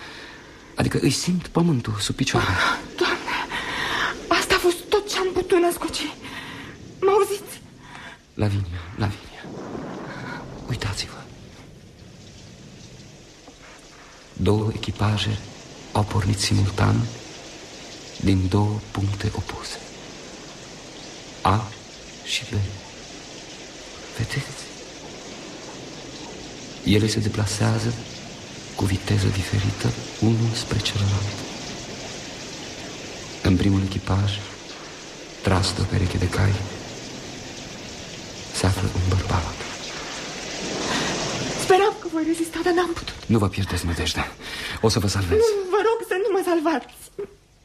adică îi simt pământul sub picioare. Doamne, asta a fost tot ce am putut născoci. Mă auziți? Lavinia, Lavinia, uitați-vă. Două echipaje au pornit simultan din două puncte opuse. A și B. Vedeți? Ele se deplasează cu viteză diferită unul spre celălalt. În primul echipaj, tras de o pereche de cai, se află un bărbat. Speram că voi rezista, dar n-am putut. Nu vă pierdeți nădejdea. O să vă salvez. Nu, vă rog să nu mă salvați.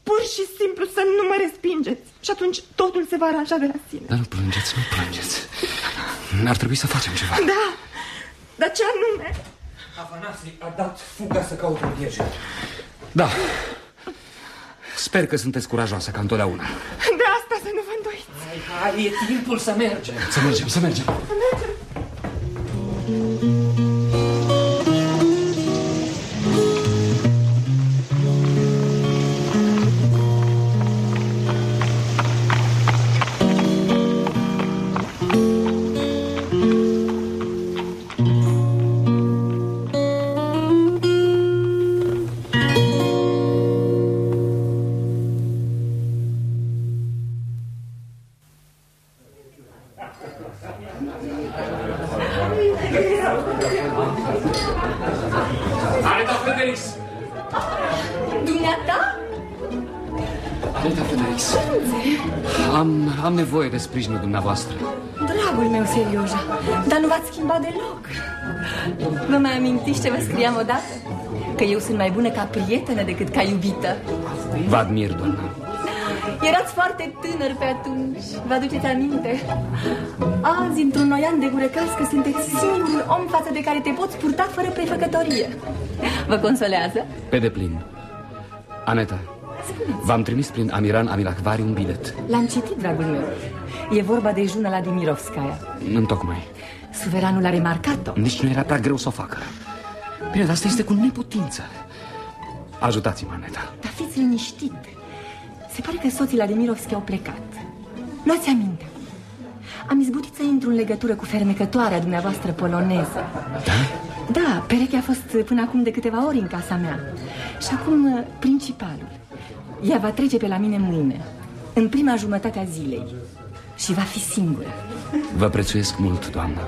Pur și simplu să nu mă respingeți. Și atunci totul se va aranja de la sine. Dar nu plângeți, nu plângeți. Ar trebui să facem ceva. Da, dar ce anume? Afanasi a dat fuga să caute Vierge. Da. Sper că sunteți curajoasă ca întotdeauna. De asta să nu vă îndoiți. Hai, hai, e timpul să mergem. Să mergem, să mergem. Să mergem. Am nevoie de sprijinul dumneavoastră. Dragul meu, Serioja, dar nu v-ați schimbat deloc. Vă mai amintiți ce vă scriam odată? Că eu sunt mai bună ca prietenă decât ca iubită. Vă admir, doamna. Erați foarte tânăr pe atunci, vă aduceți aminte? Azi, într-un noian de gură că sunteți singurul om față de care te poți purta fără prefăcătorie. Vă consolează? Pe deplin. Aneta, v-am trimis prin Amiran Amilahvari un bilet. L-am citit, dragul meu. E vorba de Juna la Dimirovskaya. Întocmai. Suveranul a remarcat-o. Nici nu era prea greu să o facă. Bine, dar asta este cu neputință. Ajutați-mă, Aneta. Dar fiți liniștit. Se pare că soții la Demirovski au plecat. Luați aminte. Am izbutit să intru în legătură cu fermecătoarea dumneavoastră poloneză. Da? Da, perechea a fost până acum de câteva ori în casa mea. Și acum principalul. Ea va trece pe la mine mâine, în prima jumătate a zilei. Și va fi singură. Vă prețuiesc mult, doamnă.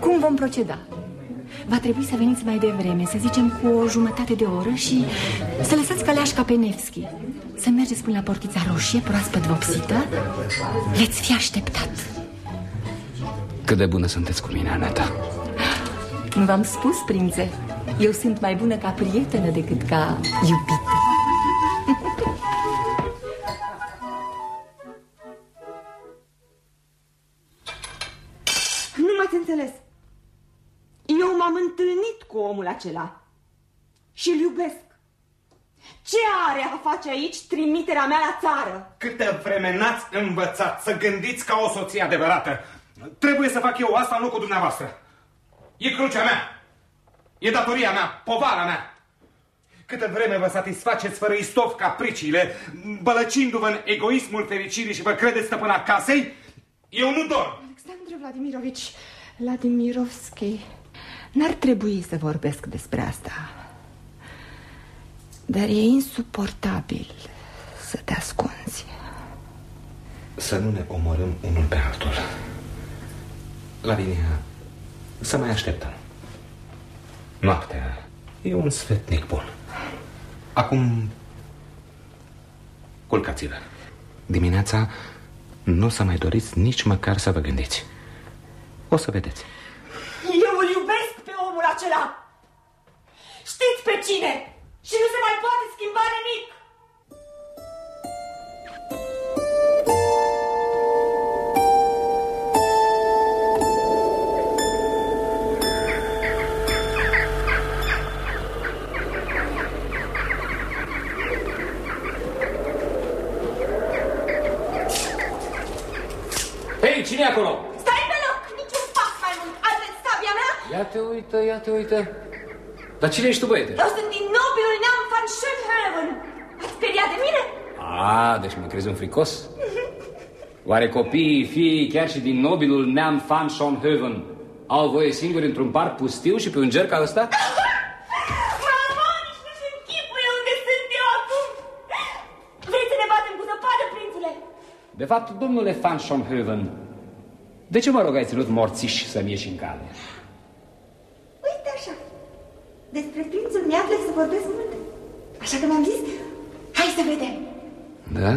Cum vom proceda? Va trebui să veniți mai devreme, să zicem cu o jumătate de oră și să lăsați căleașca pe Nevski. Să mergeți până la portița roșie, proaspăt vopsită. Veți fi așteptat. Cât de bună sunteți cu mine, Aneta. Nu v-am spus, prințe? Eu sunt mai bună ca prietenă decât ca iubită. Nu m-ați înțeles. Eu m-am întâlnit cu omul acela și îl iubesc. Ce are a face aici trimiterea mea la țară? Câtă vreme n-ați învățat să gândiți ca o soție adevărată. Trebuie să fac eu asta în locul dumneavoastră. E crucea mea. E datoria mea, povara mea. Câtă vreme vă satisfaceți fără istof capriciile, bălăcindu-vă în egoismul fericirii și vă credeți stăpâna casei, eu nu dorm. Alexandru Vladimirovici Vladimirovski, n-ar trebui să vorbesc despre asta. Dar e insuportabil să te ascunzi. Să nu ne omorâm unul pe altul. Lavinia, să mai așteptăm. Noaptea e un sfetnic bun. Acum, culcați-vă. Dimineața nu o să mai doriți nici măcar să vă gândiți. O să vedeți. Eu îl iubesc pe omul acela. Știți pe cine? Și nu se mai poate schimba nimic. Hei, cine e acolo? Stai pe loc, niciun pas mai mult. Altfel sabia mea? Ia te uită, ia te uită. Dar cine ești tu, băiete? Eu sunt din nobilul neam van Schönhoven. Ați speriat de mine? A, deci mă crezi un fricos? Oare copiii, fiii, chiar și din nobilul neam Van Schonhoven au voie singuri într-un parc pustiu și pe un ger ca ăsta? [laughs] Mama, nici nu-și închipuie unde sunt eu acum. Vrei să ne batem cu zăpadă, prințule? De fapt, domnule Van Schonhoven, de ce mă rog ai ținut morțiși să-mi ieși în cale? Uite așa. Despre prințul Miatle să vorbesc mult. Așa că m-am zis, hai să vedem. Da?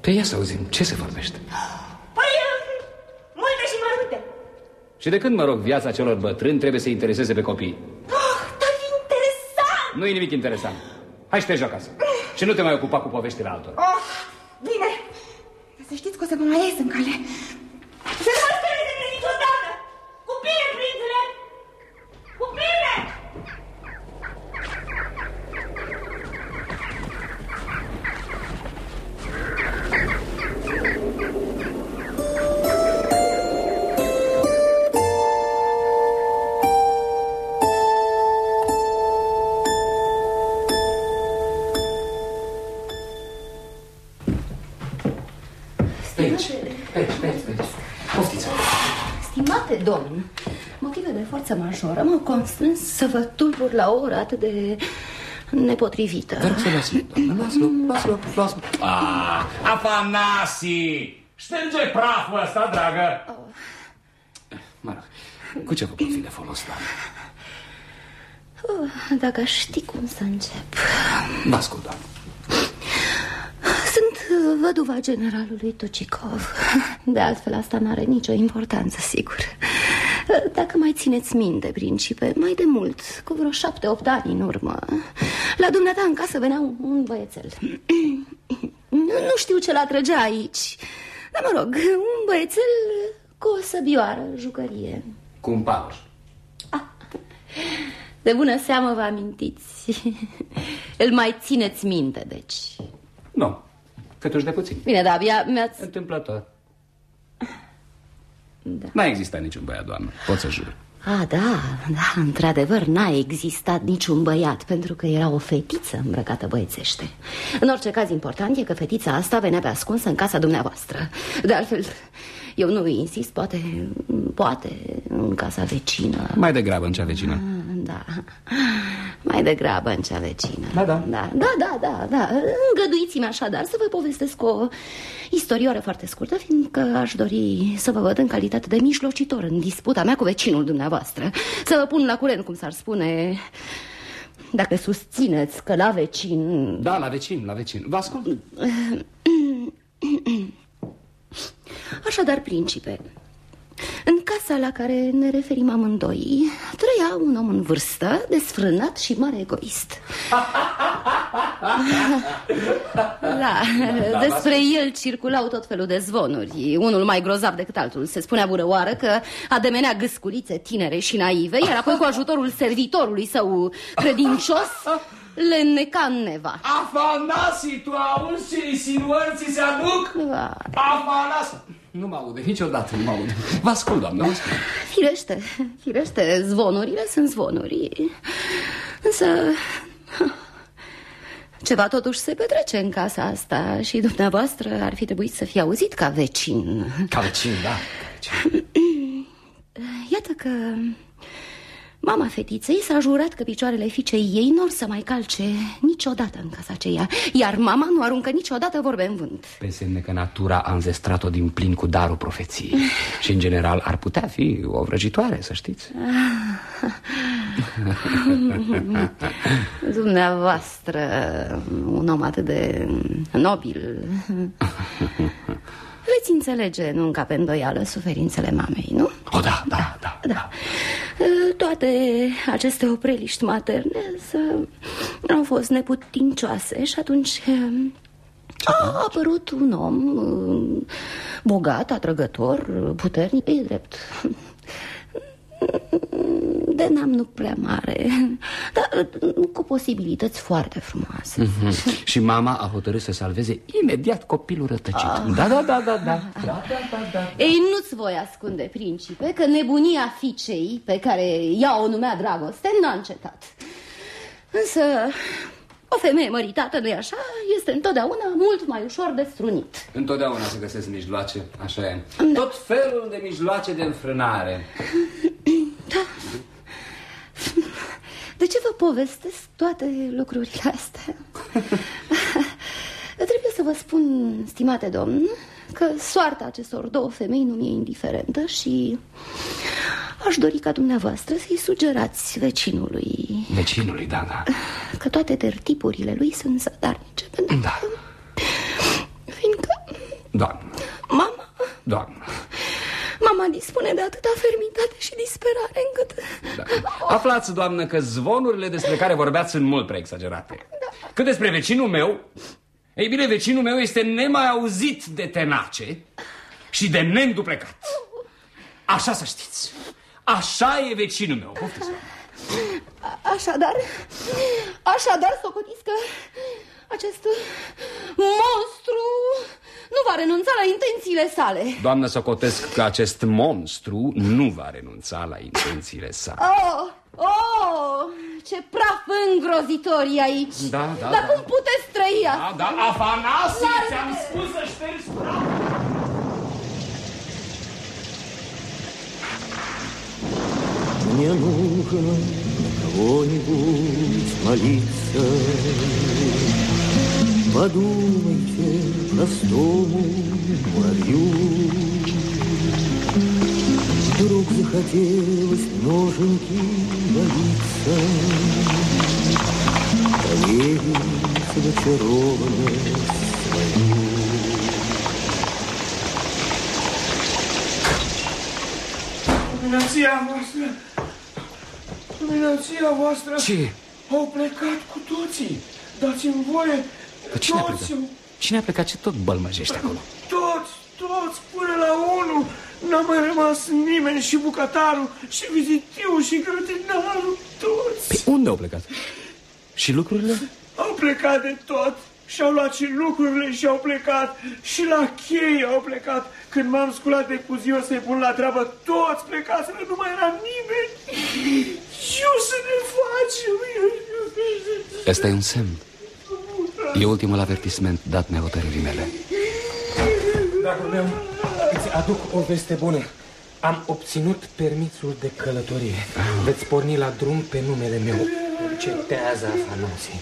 Pe ia să auzim, ce se vorbește? Păi, multe și mărunte. Și de când, mă rog, viața celor bătrâni trebuie să intereseze pe copii? Oh, dar e interesant! Nu e nimic interesant. Hai ștergi acasă. Și nu te mai ocupa cu poveștile altora. Oh, bine. Dar să știți că o să vă mai ies în cale. Să forță majoră m-au constrâns să vă tulbur la o oră atât de nepotrivită. Vă rog să luați doamnă, luați-l, luați-l, luați-l. Ah, Afanasi! Șterge praful ăsta, dragă! Mă rog, cu ce vă pot fi de folos, doamnă? Oh, dacă aș ști cum să încep. Vă ascult, doamnă. Sunt uh, văduva generalului Tucikov. De altfel, asta n-are nicio importanță, sigur. Uh, Dacă mai țineți minte, principe, mai de mult, cu vreo șapte-opt ani în urmă, la dumneata în casă venea un, un băiețel. [clears throat] Nu, nu știu ce l-a trăgea aici, dar mă rog, un băiețel cu o săbioară, jucărie. Cu un paloș. De bună seamă vă amintiți. Îl mai țineți minte, deci. Nu, câtuși de puțin. Bine, dar abia mi-ați... Întâmplător. Da. N-a existat niciun băiat, doamnă, pot să jur. A, da, da, într-adevăr n-a existat niciun băiat Pentru că era o fetiță îmbrăcată băiețește În orice caz important e că fetița asta venea pe ascuns în casa dumneavoastră De altfel, eu nu insist, poate, poate în casa vecină Mai degrabă în cea vecină. Da, mai degrabă în cea vecină Da, da. Da, da, da, da, da. Îngăduiți-mi așadar să vă povestesc o istorioară foarte scurtă Fiindcă aș dori să vă văd în calitate de mijlocitor în disputa mea cu vecinul dumneavoastră Să vă pun la curent, cum s-ar spune Dacă susțineți că la vecin Da, la vecin, la vecin. Vă ascult. [clears throat] Așadar, principe, în casa la care ne referim amândoi Trăia un om în vârstă, desfrânat și mare egoist. [laughs] Da, despre el circulau tot felul de zvonuri. Unul mai grozav decât altul. Se spunea burăoară că ademenea gâsculițe tinere și naive Iar apoi cu ajutorul servitorului său credincios [laughs] Le înneca în neva Afanasi, tu auzi ce insinuări ți se aduc? Da. Afanasi! Nu mă aude, niciodată nu mă aude. Vă ascult, doamnă, vă ascult. Firește, firește, zvonurile sunt zvonuri Însă ceva totuși se petrece în casa asta Și dumneavoastră ar fi trebuit să fie auzit ca vecin Ca vecin, da. Iată că Mama fetiței s-a jurat că picioarele fiicei ei nu or să mai calce niciodată în casa aceea Iar mama nu aruncă niciodată vorbe în vânt. Pe semne că natura a înzestrat-o din plin cu darul profeției. Și în general ar putea fi o vrăjitoare, să știți. [laughs] Dumneavoastră, un om atât de nobil Veți înțelege, nu încă pe îndoială, suferințele mamei, nu? O, da, da, da, da. Toate aceste opreliști materne să... au fost neputincioase și atunci a apărut un om bogat, atrăgător, puternic, e drept de neam nu prea mare Dar cu posibilități foarte frumoase mm -hmm. Și mama a hotărât să salveze imediat copilul rătăcit ah. da, da, da, da, da. da, da, da, da. Ei, nu-ți voi ascunde, principe Că nebunia fiicei pe care ea o numea dragoste n-a încetat Însă o femeie măritată, nu așa? Este întotdeauna mult mai ușor de strunit Întotdeauna se găsesc mijloace, așa e da. Tot felul de mijloace de înfrânare Da De ce vă povestesc toate lucrurile astea? [laughs] Trebuie să vă spun, stimate domn Că soarta acestor două femei nu mi-e indiferentă Și Aș dori ca dumneavoastră să-i sugerați vecinului. Vecinului, da, da. Că toate tertipurile lui sunt zadarnice pentru Da. Fiindcă Doamnă. Mama Doamnă Mama dispune de atâta fermitate și disperare încât... Da. Aflați, doamnă, că zvonurile despre care vorbeați sunt mult prea exagerate da. Cât despre vecinul meu Ei bine, vecinul meu este nemai auzit de tenace Și de neînduplecat Așa să știți Așa e vecinul meu. Poftiți Așadar, așadar, socotiți că acest monstru nu va renunța la intențiile sale. Doamnă, socotesc că acest monstru nu va renunța la intențiile sale. Oh, oh, ce praf îngrozitor e aici. Da, da, Dar da. cum puteți trăi Da, da, Afanasie, ți-am spus să ștergi praf. Мне нужно кого-нибудь молиться. Подумайте простому муравью. Вдруг захотелось ноженьки добиться, Проверить зачарованность свою. Luminația voastră! Luminația voastră! Ce? Au plecat cu toții! Dați-mi voie! Dar cine a toți! plecat? Cine a plecat? Ce tot bălmăjești acolo? Toți, toți, până la unul! N-a mai rămas nimeni și bucătarul, și vizitiu, și grădinarul, toți! Pe unde au plecat? Și lucrurile? Au plecat de tot! Și-au luat și lucrurile și au plecat Și la chei au plecat Când m-am sculat de cu ziua să-i pun la treabă Toți plecaseră, nu mai era nimeni [laughs] Eu să ne facem Ăsta e un semn E ultimul avertisment dat nehotărârii mele. Dragul meu, îți aduc o veste bună. Am obținut permisul de călătorie. Veți porni la drum pe numele meu. Cetează Afanasie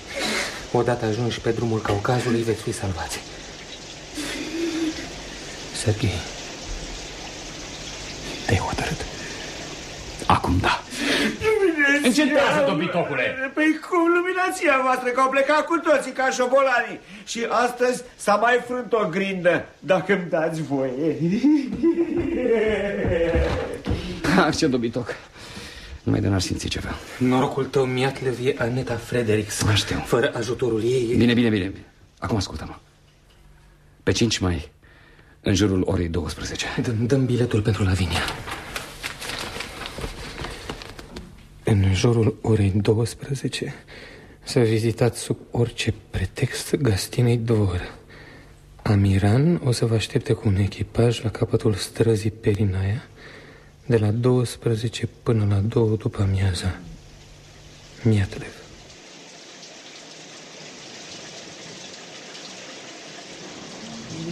Odată ajungi pe drumul Caucazului, veți fi salvați. Serghei, te-ai hotărât? Acum da. Încetează, dobitocule! Păi cum luminația voastră, că au plecat cu toții ca șobolanii. Și astăzi s-a mai frânt o grindă, dacă îmi dați voie. [laughs] Ah, ce dobitoc. Numai de n-ar simți ceva. Norocul tău, Miatlev, e Aneta Fredericks. Mă știu. Fără ajutorul ei... Bine, bine, bine. Acum ascultă-mă. Pe 5 mai, în jurul orei 12. Dăm, dăm biletul pentru Lavinia. În jurul orei 12 să vizitați sub orice pretext Gastinei Dvor. Amiran o să vă aștepte cu un echipaj la capătul străzii Perinaia de la 12 până la 2 după amiaza. Miatlev.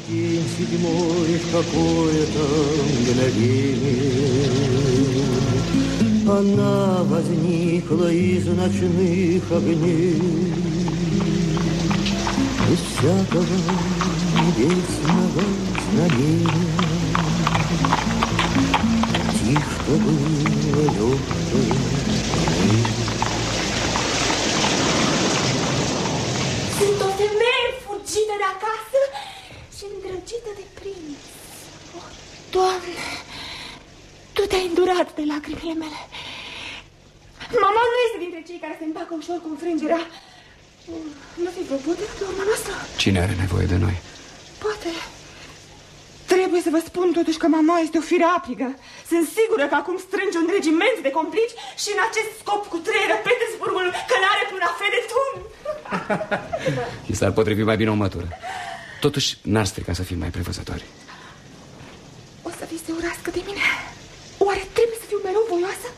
День седьмой в какое-то мгновение Она возникла из ночных огней Без всякого небесного знамения Тихо было легкое Sunt o femeie fugită de acasă și îndrăgită de prinț. Oh, Doamne, Tu te-ai îndurat de lacrimile mele. Mama nu este dintre cei care se împacă ușor cu înfrângerea. Nu fi vreo pute pe urma noastră? Cine are nevoie de noi? Poate. Trebuie să vă spun totuși că mama este o fire aprigă. Sunt sigură că acum strânge un regiment de complici și în acest scop cu treieră Petersburgul călare până la fe de tun. [laughs] I s-ar potrivi mai bine o mătură. Totuși, n-ar strica să fim mai prevăzători. O să vi se urască de mine. Oare trebuie să fiu mereu voioasă?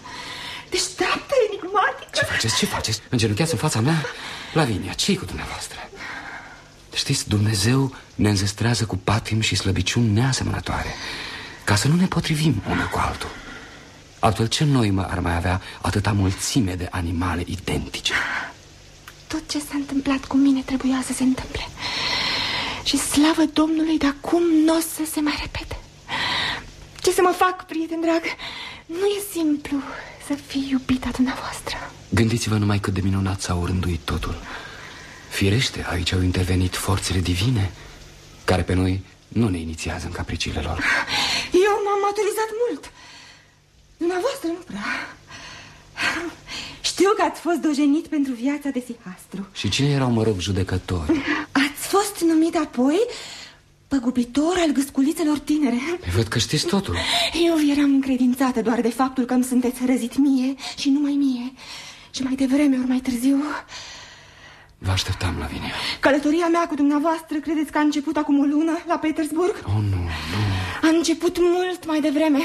Deșteaptă, enigmatică? Ce faceți? Ce faceți? Îngenunchiați în fața mea? Lavinia, ce cu dumneavoastră? Știți, Dumnezeu ne înzestrează cu patim și slăbiciuni neasemănătoare Ca să nu ne potrivim unul cu altul Altfel ce noi mă ar mai avea atâta mulțime de animale identice? Tot ce s-a întâmplat cu mine trebuia să se întâmple. Și slavă Domnului, de acum nu o să se mai repete. Ce să mă fac, prieten drag? Nu e simplu să fii iubita dumneavoastră. Gândiți-vă numai cât de minunat s-a urânduit totul Firește, aici au intervenit forțele divine Care pe noi nu ne inițiază în capriciile lor Eu m-am maturizat mult. Dumneavoastră nu prea. Știu că ați fost dojenit pentru viața de sihastru. Și cine erau, mă rog, judecători? Ați fost numit apoi păgubitor al gâsculițelor tinere. Păi văd că știți totul Eu eram încredințată doar de faptul că îmi sunteți răzit mie și numai mie. Și mai devreme, ori mai târziu, Vă așteptam, Lavinia călătoria mea cu dumneavoastră credeți că a început acum o lună la Petersburg? Oh, nu, nu A început mult mai devreme.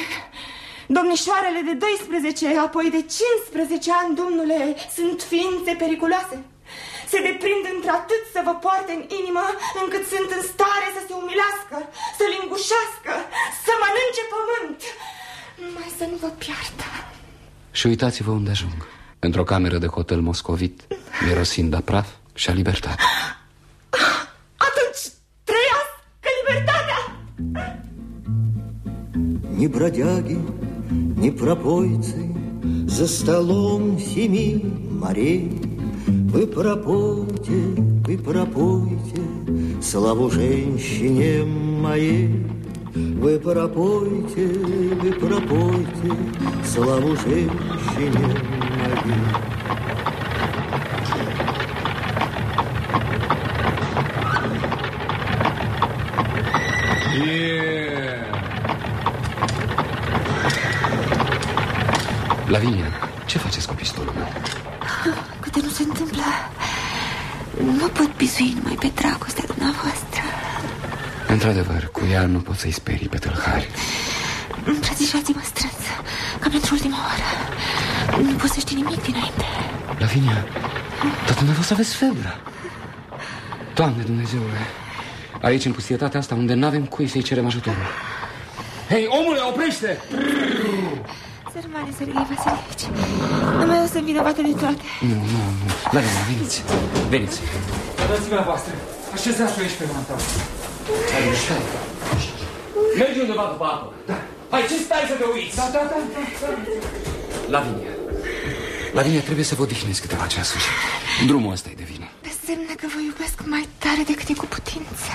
Domnișoarele de 12, apoi de 15 ani, domnule, sunt ființe periculoase Se deprind într-atât să vă poarte în inimă, încât sunt în stare să se umilească, să lingușească, să mănânce pământ. Numai să nu vă piardă. Și uitați-vă unde ajung Într-o cameră de hotel moscovit Mirosind a praf și a libertate Atunci trăiască libertatea! Ни бродяги, ни пропойцы За столом семи морей Вы пропойте, вы пропойте Славу женщине моей. Вы пропойте, вы пропойте Славу женщине моей Într-adevăr, cu ea nu pot să-i sperii pe tâlhari. Îmbrățișați-mă strâns Ca pentru ultima oară. Nu pot să știi nimic dinainte. Lavinia, dar dumneavoastră aveți febră? Doamne Dumnezeule Aici, în pustietatea asta, unde n-avem cui să-i cerem ajutorul. Hei, omule, oprește! Sărmane Serghei Vasilici Numai eu sunt vinovată de toate. Nu, nu, nu. Lavinia, veniți Veniți. Dați-vă voastră. Așezați-o aici pe mantal. Lavinia, stai Mergi undeva după apă. Da. Hai, ce stai să te uiți? Da, da, da. da. Lavinia Lavinia, trebuie să vă odihnesc câteva ceasuri Drumul ăsta e de vină Înseamnă că vă iubesc mai tare decât e cu putință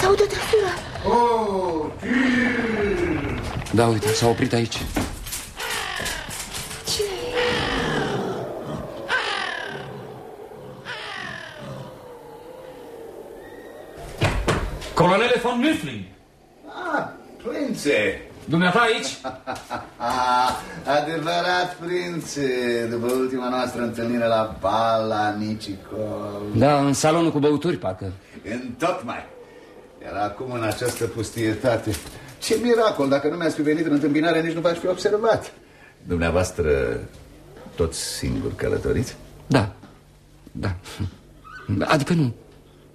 S-aude o trăsură Da, uite, s-a oprit aici Colonele von Mifflin. Ah, prințe! Dumneata aici? [laughs] Adevărat, prințe, după ultima noastră întâlnire la bal la Nicicol. Da, în salonul cu băuturi, parcă În tocmai. Iar acum în această pustietate. Ce miracol, dacă nu mi-ați fi venit în întâmpinare, nici nu v-aș fi observat. Dumneavoastră, toți singuri călătoriți? Da, da Adică nu,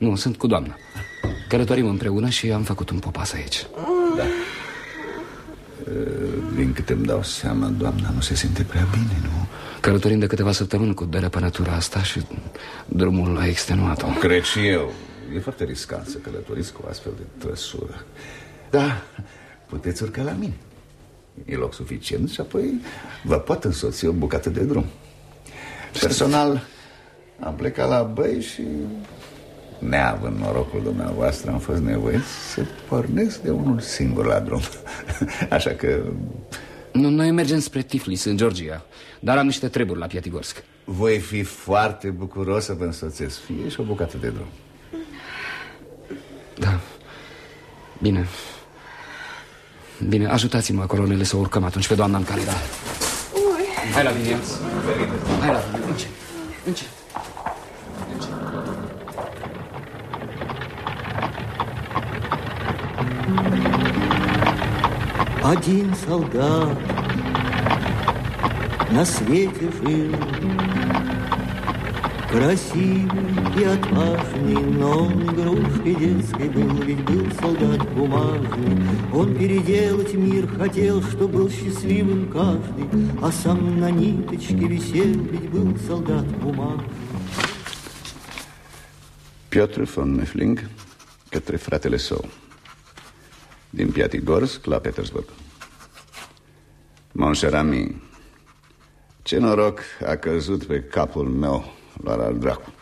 nu, sunt cu doamna Călătorim împreună și am făcut un popas aici Da, Din câte îmi dau seama, doamna nu se simte prea bine, nu? Călătorim de câteva săptămâni cu dărăpănătura asta și drumul a extenuat-o. Cred și eu. E foarte riscant să călătoriți cu o astfel de trăsură. Da, puteți urca la mine. E loc suficient și apoi vă pot însoți o bucată de drum. Personal, am plecat la băi și neavând norocul dumneavoastră, am fost nevoit să pornesc de unul singur la drum. [laughs] Așa că... Nu, noi mergem spre Tiflis, în Georgia, dar am niște treburi la Pietigorsk. Voi fi foarte bucuros să vă însoțesc, fie și o bucată de drum. Da. Bine. Bine, ajutați-mă, colonele, să urcăm atunci pe doamna în calidar. Hai la bine, Hai la bine, încet. Încet. Один солдат на свете жил, Красивый и отважный, но он игрушкой детской был, Ведь был солдат бумажный. Он переделать мир хотел, что был счастливым каждый, А сам на ниточке висел, ведь был солдат бумажный. Piotr von Mefling către fratele său din Piatigorsk la Petersburg. Monșerami, ce noroc a căzut pe capul meu, la al dracu.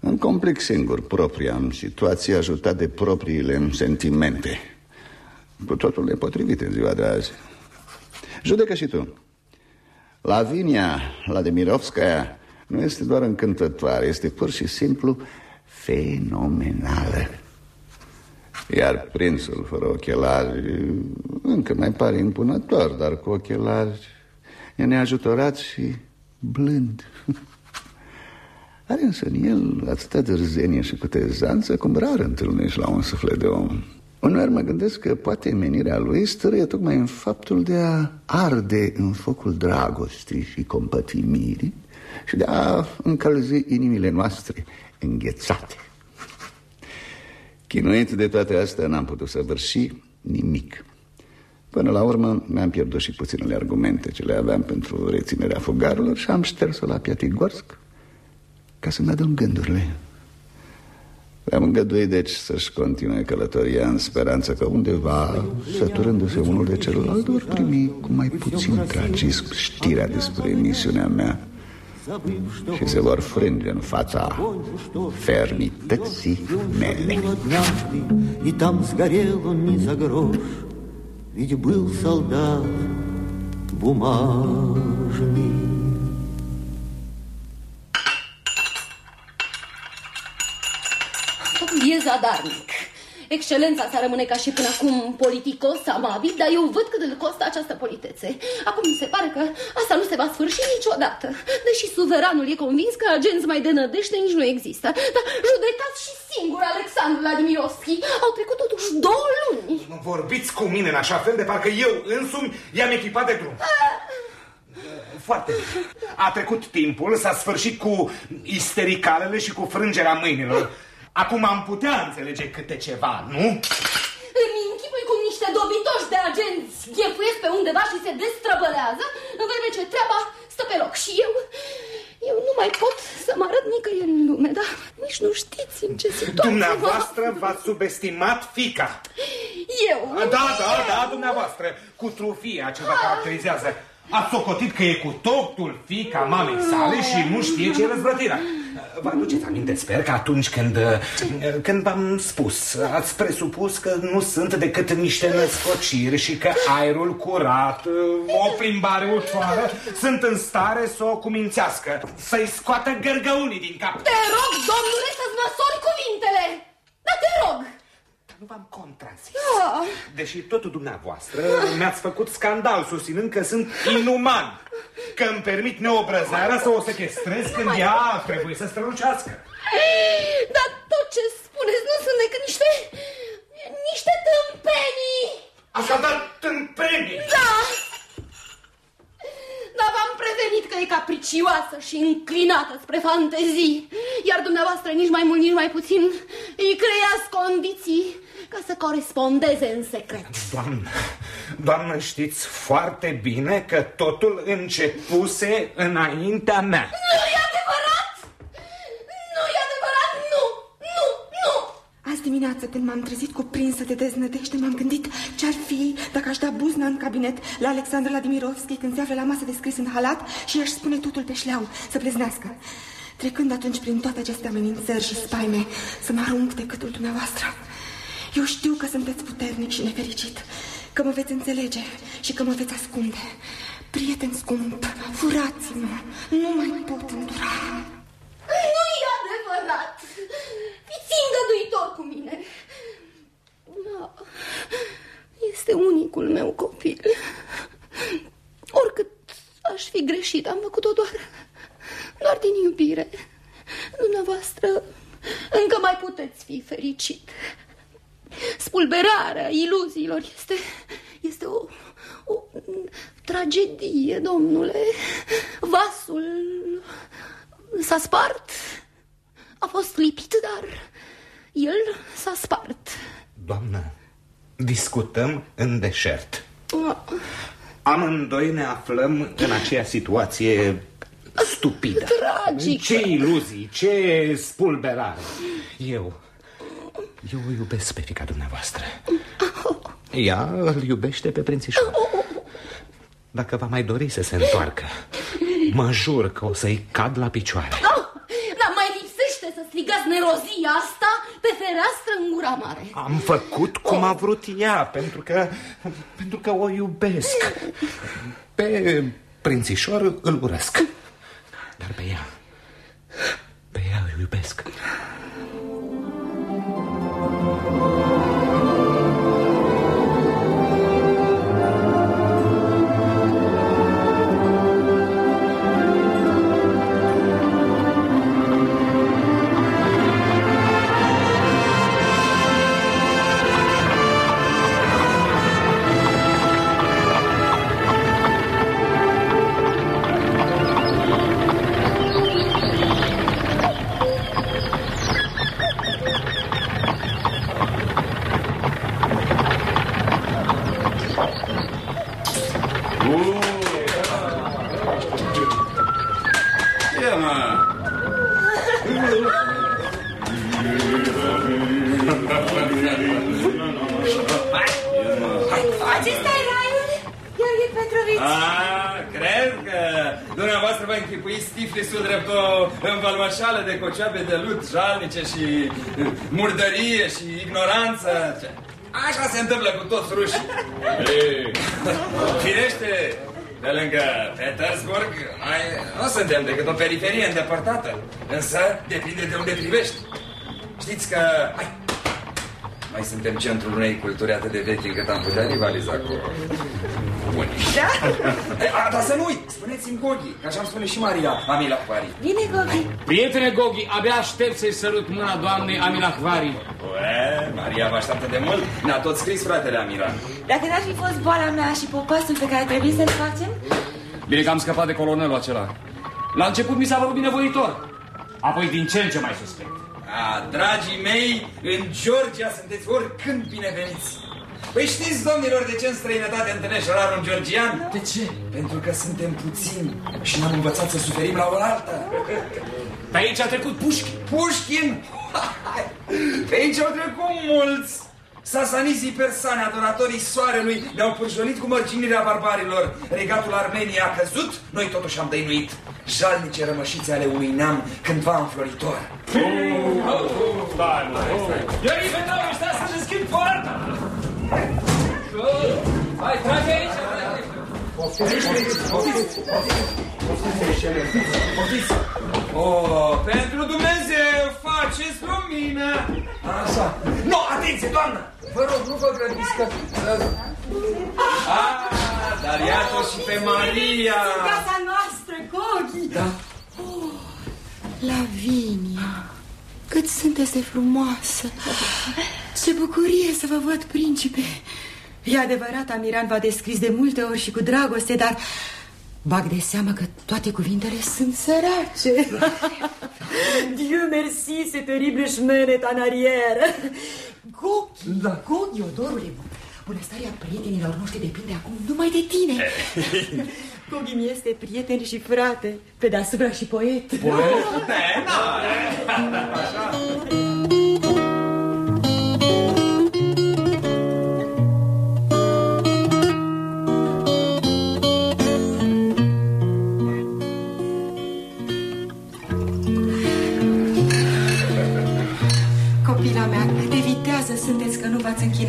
Îmi complic singur propria în situație ajutat de propriile sentimente. Cu totul nepotrivit în ziua de azi. Judecă și tu. Lavinia Vladimirovskaya nu este doar încântătoare, este pur și simplu fenomenală. Iar prințul fără ochelari încă mai pare impunător, dar cu ochelari e neajutorat și blând. [laughs] Are însă în el atâta dârzenie și cutezanță cum rar întâlnești la un suflet de om. Uneori mă gândesc că poate menirea lui stăruie tocmai în faptul de a arde în focul dragostii și compătimirii și de a încălzi inimile noastre înghețate. Chinuit de toate astea, n-am putut să vârși nimic. Până la urmă, mi-am pierdut și puținele argumente ce le aveam pentru reținerea fugarilor și am șters-o la Piatigorsk ca să-mi adun gândurile. Le-am îngăduit, deci, să-și continue călătoria în speranță că undeva, săturându-se unul de celălalt, vor primi cu mai puțin tragism știrea despre misiunea mea și se vor frânge în fața fermității mele. И там сгорел он не за грош, ведь был солдат бумажный. E zadarnic. Excelența să rămâne ca și până acum politicos, amabil, dar eu văd cât îl costă această politețe. Acum mi se pare că asta nu se va sfârși niciodată. Deși suveranul e convins că agenți mai de nădejde nici nu există. Dar judecați și singur Alexandru Vladimirovski. Au trecut totuși două luni. Nu vorbiți cu mine în așa fel de parcă eu însumi i-am echipat de drum. Foarte bine. A trecut timpul, s-a sfârșit cu istericalele și cu frângerea mâinilor. Acum am putea înțelege câte ceva, nu? Îmi închipui cum niște dobitoși de agenți ghefuiesc pe undeva și se destrăbălează, în vreme ce treaba stă pe loc. Și eu, eu nu mai pot să mă arăt nicăieri în lume, dar nici nu știți în ce situație Dumneavoastră v-ați subestimat fica. Eu? Da, da, da, dumneavoastră, cu trufia ce vă caracterizează. Ați socotit că e cu totul fica mamei sale și nu știe ce e răzvrătirea. Vă aduceți aminte, sper că atunci când, când v-am spus, ați presupus că nu sunt decât niște născociri și că aerul curat, o plimbare ușoară, sunt în stare să o cumințească, să-i scoată gărgăunii din cap. Te rog, domnule, să-ți măsori cuvintele! Da, te rog! Nu v-am contrazis. Ah. Deși totul dumneavoastră mi-ați făcut scandal susținând că sunt inuman, că îmi permit neobrăzarea să o sechestrez când ea trebuie să strălucească. Dar tot ce spuneți nu sunt decât niște... niște tâmpenii! Așadar, tâmpenii! Da! Dar v-am prevenit că e capricioasă și înclinată spre fantezii, iar dumneavoastră nici mai mult, nici mai puțin îi creați condiții ca să corespondeze în secret. Doamnă, Doamnă, știți foarte bine că totul începuse înaintea mea. Nu e adevărat! Nu e adevărat! Nu! Nu! Nu! Azi dimineață, când m-am trezit cuprinsă de deznădejde, m-am gândit ce-ar fi dacă aș da buzna în cabinet la Alexandru Vladimirovski când se află la masă de scris în halat și i-aș spune totul pe șleau, să pleznească. Trecând atunci prin toate aceste amenințări și spaime, să mă arunc decâtul dumneavoastră. Eu știu că sunteți puternic și nefericit, că mă veți înțelege și că mă veți ascunde. Prieten scump, furați-mă, nu mai pot îndura. Nu e adevărat! Fiți îngăduitor cu mine! Da, este unicul meu copil. Oricât aș fi greșit, am făcut-o doar, doar din iubire. Dumneavoastră încă mai puteți fi fericit. Spulberarea iluziilor este, este o, o tragedie, domnule. Vasul s-a spart, a fost lipit, dar el s-a spart. Doamnă, discutăm în deșert. Ah, Amândoi ne aflăm în aceea situație stupidă. Tragică. Ce iluzii, ce spulberare. Eu, eu o iubesc pe fica dumneavoastră. Ea îl iubește pe prințișor. Dacă va mai dori să se întoarcă, mă jur că o să-i cad la picioare. Ah, dar mai lipsește să strigați nerozia asta pe fereastră în gura mare. Am făcut cum a vrut ea, pentru că, pentru că o iubesc. Pe prințișor îl urăsc. Dar pe ea, pe ea o iubesc. Petrovici. Ah, cred că dumneavoastră vă închipuiți tiflisul drept o învălmășală de cocioabe de lut jalnice și murdărie și ignoranță. Așa se întâmplă cu toți rușii. Firește, de lângă Petersburg, noi nu suntem decât o periferie îndepărtată. Însă depinde de unde privești. Știți că... Hai, noi suntem centrul unei culturi atât de vechi încât am putea rivaliza cu unii. Da? A, dar să nu uit, spuneți-mi Gogi, că așa îmi spune și Maria Amila Pari. Bine, Gogi. Prietene Gogi, abia aștept să-i sărut mâna doamnei Amilahvari. Ue, Maria vă așteaptă de mult. Ne-a tot scris fratele Amira. Dacă n-ar fi fost boala mea și popasul pe care trebuie să-l facem, Bine că am scăpat de colonelul acela. La început mi s-a părut binevoitor. Apoi din ce în ce mai suspect. A, dragii mei, în Georgia sunteți oricând bineveniți. Păi știți, domnilor, de ce în străinătate întâlnești rar un georgian? De ce? Pentru că suntem puțini și n-am învățat să suferim la oaltă. Pe aici a trecut Pușkin. Pușkin? [laughs] Pe aici au trecut mulți. Sasanizii persane, adoratorii soarelui, ne-au pârjolit cu mărginirea barbarilor. Regatul Armeniei a căzut, noi totuși am dăinuit. Jalnice rămășițe ale unui neam cândva înfloritor. Iori, Petrovici, stai să deschid poarta! Hai, trage aici! Oh, pentru Dumnezeu, faceți lumină! Așa. Nu, atenție, doamnă! Vă rog, nu vă grăbiți că... Ah, dar iată și pe Maria! Casa noastră, Gogi! Da. Lavinia, cât sunteți de frumoasă! Ce bucurie să vă văd, principe! E adevărat, Amiran v-a descris de multe ori și cu dragoste, dar bag de seamă că toate cuvintele sunt sărace. [laughs] Dieu merci, ce terrible chemin est en arrière. Gogi, da. Gogi, odorule, Bunăstarea prietenilor noștri depinde acum numai de tine. [laughs] Gogi mi este prieten și frate, pe deasupra și poet. Poet? [laughs] Da, da. Așa.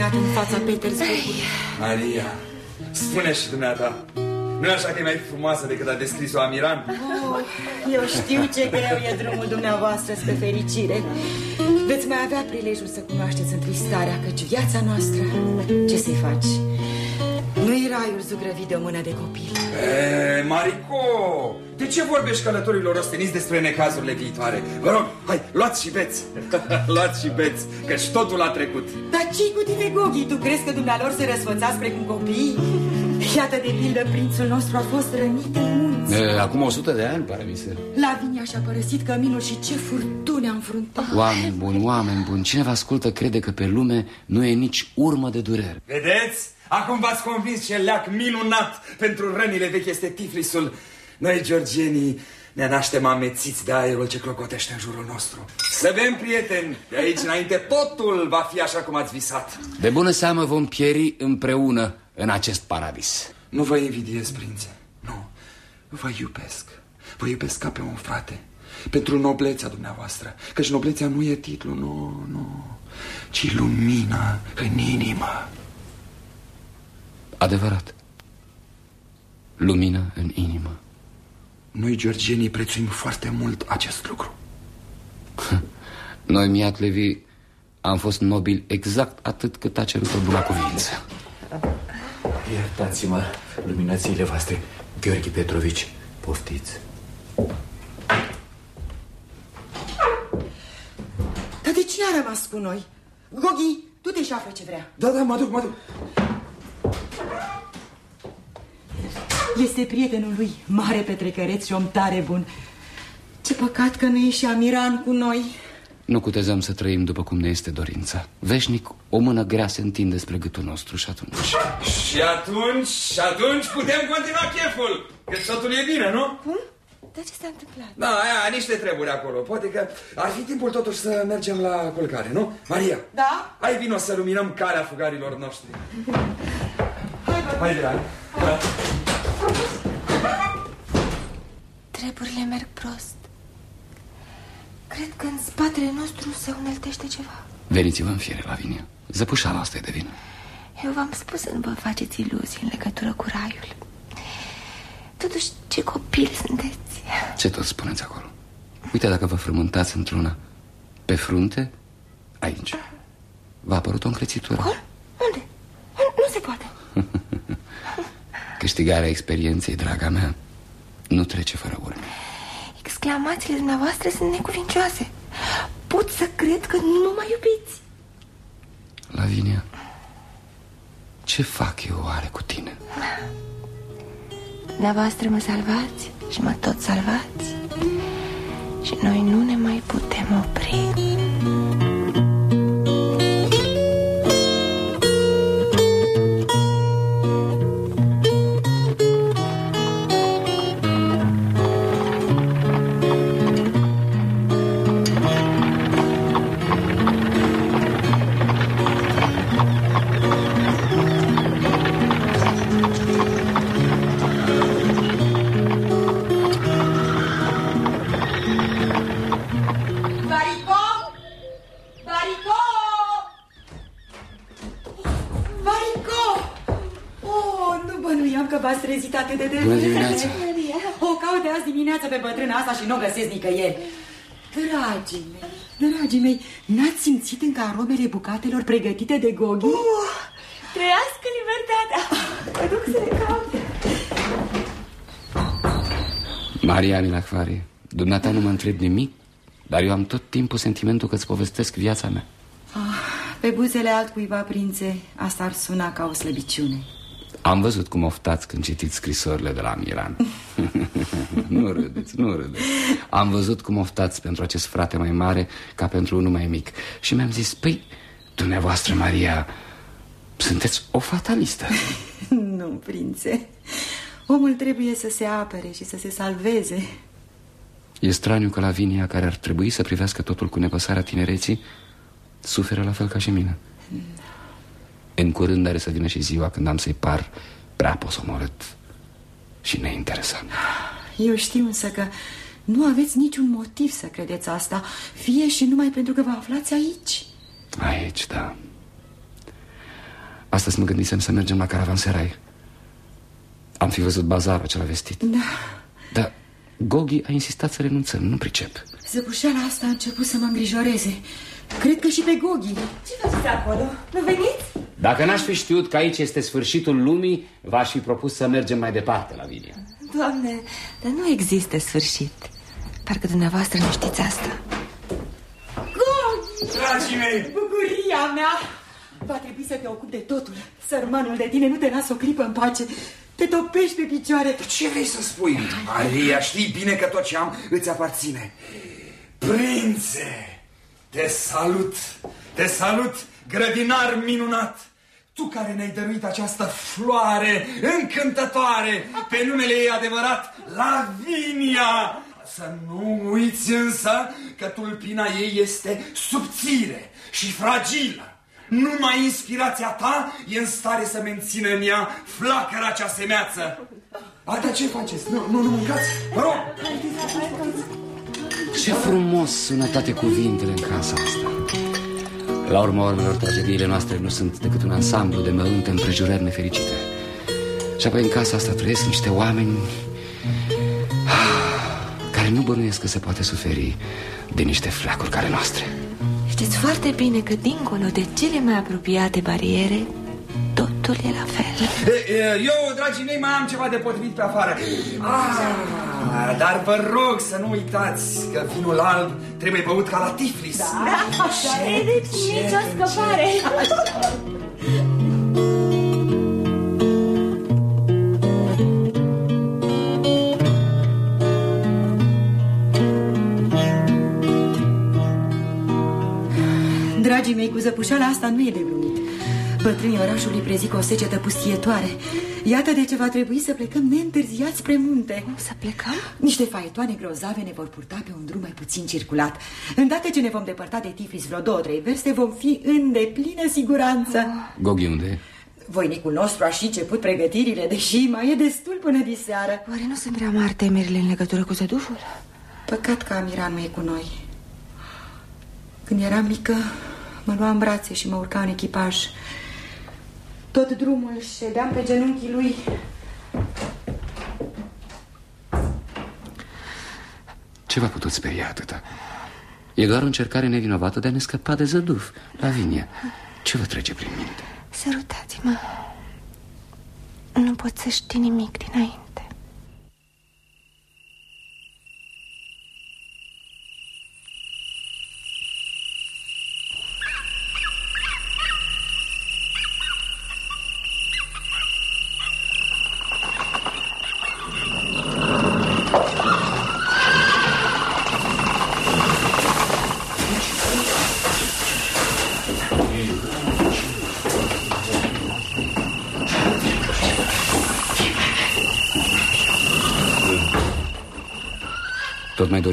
V-ați închinat în fața Petersburgului. Maria, spune și dumneata, nu e așa că e mai frumoasă decât a descris-o Amiran? Oh, eu știu ce greu e drumul dumneavoastră spre fericire. Veți mai avea prilejul să cunoașteți întristarea, căci viața noastră, ce să-i faci? Nu-i raiul zugrăvit de o mână de copil. E, Marico, de ce vorbești călătorilor osteniți despre necazurile viitoare? Vă rog, hai, luați și beți. [laughs] luați și beți, căci totul a trecut. Dar ce-i cu tine, Gogi? Tu crezi că dumnealor se răsfățați precum copii? Iată, de pildă, prințul nostru a fost rănit în munți. E, acum 100 de ani, pare mi se. Lavinia și-a părăsit căminul și ce furtune a înfruntat. Oameni buni, oameni buni, cine vă ascultă crede că pe lume nu e nici urmă de durere. Vedeți? Acum v-ați convins ce leac minunat pentru rănile vechi este tiflisul. Noi, georgienii, ne naștem amețiți de aerul ce clocotește în jurul nostru. Să bem, prieteni, de aici înainte totul va fi așa cum ați visat. De bună seamă vom pieri împreună în acest paradis. Nu vă invidiez, prințe. Nu. Vă iubesc. Vă iubesc ca pe un frate. Pentru noblețea dumneavoastră. Căci noblețea nu e titlu, nu, nu. Ci lumină în inimă. Adevărat. Lumină în inimă. Noi, georgienii, prețuim foarte mult acest lucru. Noi, Miat Levi, am fost nobili exact atât cât a cerut o bună cuvință. Iertați-mă, luminațiile voastre, Gheorghe Petrovici, poftiți. Dar de cine a rămas cu noi? Gogi, tu te și află ce vrea. Da, da, mă duc, mă duc. Este prietenul lui, mare petrecăreț și om tare bun. Ce păcat că nu e și Amiran cu noi. Nu cutezăm să trăim după cum ne este dorința. Veșnic, o mână grea se întinde spre gâtul nostru și atunci... Și atunci, și atunci putem continua cheful. Că totul e bine, nu? Cum? Dar ce s-a întâmplat? Da, aia, niște treburi acolo. Poate că ar fi timpul totuși să mergem la culcare, nu? Maria, Da? hai vino să luminăm calea fugarilor noștri. Hai, drag. Da. Treburile merg prost. Cred că în spatele nostru se uneltește ceva. Veniți-vă în fiere, Lavinia. Zăpușala asta e de vină. Eu v-am spus să nu vă faceți iluzii în legătură cu raiul. Totuși, ce copil sunteți. Ce tot spuneți acolo? Uite dacă vă frământați într-una Pe frunte, aici V-a apărut o încrețitură Cum? Unde? Nu se poate. Câștigarea experienței, draga mea Nu trece fără urme Exclamațiile dumneavoastră sunt necuvincioase. Pot să cred că nu mă iubiți. Lavinia Ce fac eu oare cu tine? Dumneavoastră mă salvați și mă tot salvați. Și noi nu ne mai putem opri. Atât de devreme. Bună dimineața. O caut de azi dimineața pe bătrâna asta și nu o găsesc nicăieri. Dragii mei, dragii mei, n-ați simțit încă aromele bucatelor pregătite de Gogi? Uh, trăiască libertatea! Mă duc să le caut. Maria Milacvarie Dumneata nu mă întreb nimic Dar eu am tot timpul sentimentul că îți povestesc viața mea Ah, pe buzele altcuiva, prințe, asta ar suna ca o slăbiciune. Am văzut cum oftați când citiți scrisorile de la Miran [laughs] Nu râdeți, nu râdeți. Am văzut cum oftați pentru acest frate mai mare Ca pentru unul mai mic. Și mi-am zis, păi, dumneavoastră, Maria Sunteți o fatalistă. [laughs] Nu, prințe. Omul trebuie să se apere și să se salveze. E straniu că Lavinia, care ar trebui să privească totul cu nepăsarea tinereții Suferă la fel ca și mine În curând are să vină și ziua când am să-i par prea posomorât și neinteresant. Eu știu însă că nu aveți niciun motiv să credeți asta Fie și numai pentru că vă aflați aici. Aici, da. Astăzi mă gândisem să mergem la caravanserai. Am fi văzut bazarul acela vestit. Da. Dar Gogi a insistat să renunțăm, nu pricep. Zăbușeala asta a început să mă îngrijoreze Cred că și pe Gogi Ce faceți acolo? Nu veniți? Dacă n-aș fi știut că aici este sfârșitul lumii V-aș fi propus să mergem mai departe la Vinia Doamne, dar nu există sfârșit Parcă dumneavoastră nu știți asta Gogi! Dragii mei! Bucuria mea! Va trebui să te ocup de totul Sărmanul de tine nu te lasă o clipă în pace Te topești pe picioare Ce vrei să spui? Maria, știi bine că tot ce am îți aparține Prințe, te salut, te salut, grădinar minunat Tu care ne-ai dăruit această floare încântătoare Pe numele ei adevărat, Lavinia Să nu uiți însă că tulpina ei este subțire și fragilă numai inspirația ta e în stare să mențină în ea flacăra cea semeață. A, dar ce faceți? Nu, nu, nu mâncați? Vă rog! Ce frumos sună toate cuvintele în casa asta. La urma urmelor, tragediile noastre nu sunt decât un ansamblu de mărunte împrejurări nefericite. Și apoi în casa asta trăiesc niște oameni Care nu bănuiesc că se poate suferi de niște fleacuri care noastre. Știți foarte bine că dincolo de cele mai apropiate bariere Totul e la fel. Eu, dragii mei, mai am ceva de potrivit pe afară. Ah, Dar vă rog să nu uitați că vinul alb trebuie băut ca la Tiflis. Da, așa e, deci nicio scăpare. Dragii mei, cu zăpușala asta nu e de glumit Bătrânii orașului prezic o secetă pustietoare Iată de ce va trebui să plecăm neîntârziați spre munte Să plecăm? Niște faetoane grozave ne vor purta pe un drum mai puțin circulat Îndată ce ne vom depărta de Tiflis vreo două, trei verste Vom fi în deplină siguranță oh. Gogi unde e? Voinicul nostru a și început pregătirile Deși mai e destul până diseară Oare nu sunt prea mari temerile în legătură cu zăduful? Păcat că Amiran nu e cu noi Când eram mică Mă lua în brațe și mă urca în echipaj Tot drumul ședeam pe genunchii lui Ce v-a putut speria atâta? E doar o încercare nevinovată de a ne scăpa de zăduf Lavinia, ce vă trece prin minte? Sărutați-mă Nu pot să știi nimic dinainte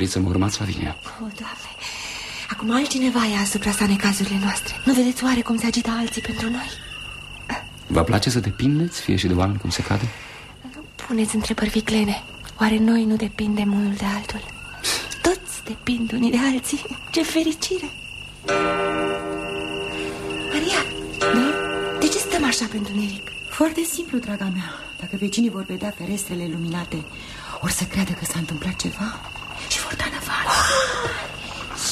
doriți să mă urmați, Lavinia? Oh, Doamne, acum altcineva e asupra sa necazurile noastre Nu vedeți oare cum se agită alții pentru noi? Vă place să depindeți, fie și de oameni cum se cade? Nu puneți întrebări viclene Oare noi nu depindem unul de altul? Toți depind unii de alții Ce fericire! Maria, da? de ce stăm așa pentru neric? Foarte simplu, draga mea Dacă vecinii vor vedea ferestrele luminate Or să creadă că s-a întâmplat ceva Și vor da năvală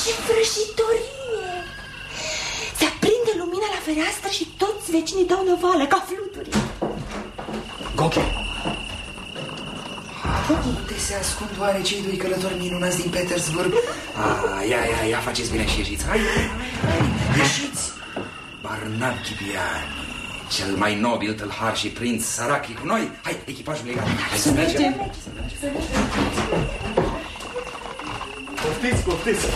Ce vrăjitorie! Se aprinde lumina la fereastră și toți vecinii dau năvală ca fluturi Gochi! Unde se ascund oare cei doi călători minunați din Petersburg? [laughs] Ah, ia, ia, ia, faceți bine și ieșiți Hai, hai, hai, ieșiți Barnab Chipiani cel mai nobil tâlhar și prinț sărac e cu noi. Hai, echipajul legat. Hai să mergem. Poftiți, poftiți!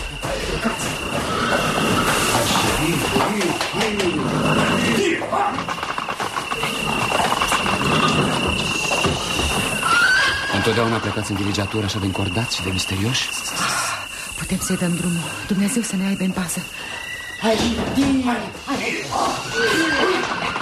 Întotdeauna plecați în dirigatură așa de încordați și de misterioși? Putem să-i dăm drumul. Dumnezeu să ne aibă în pasă. Hai, hai, hai.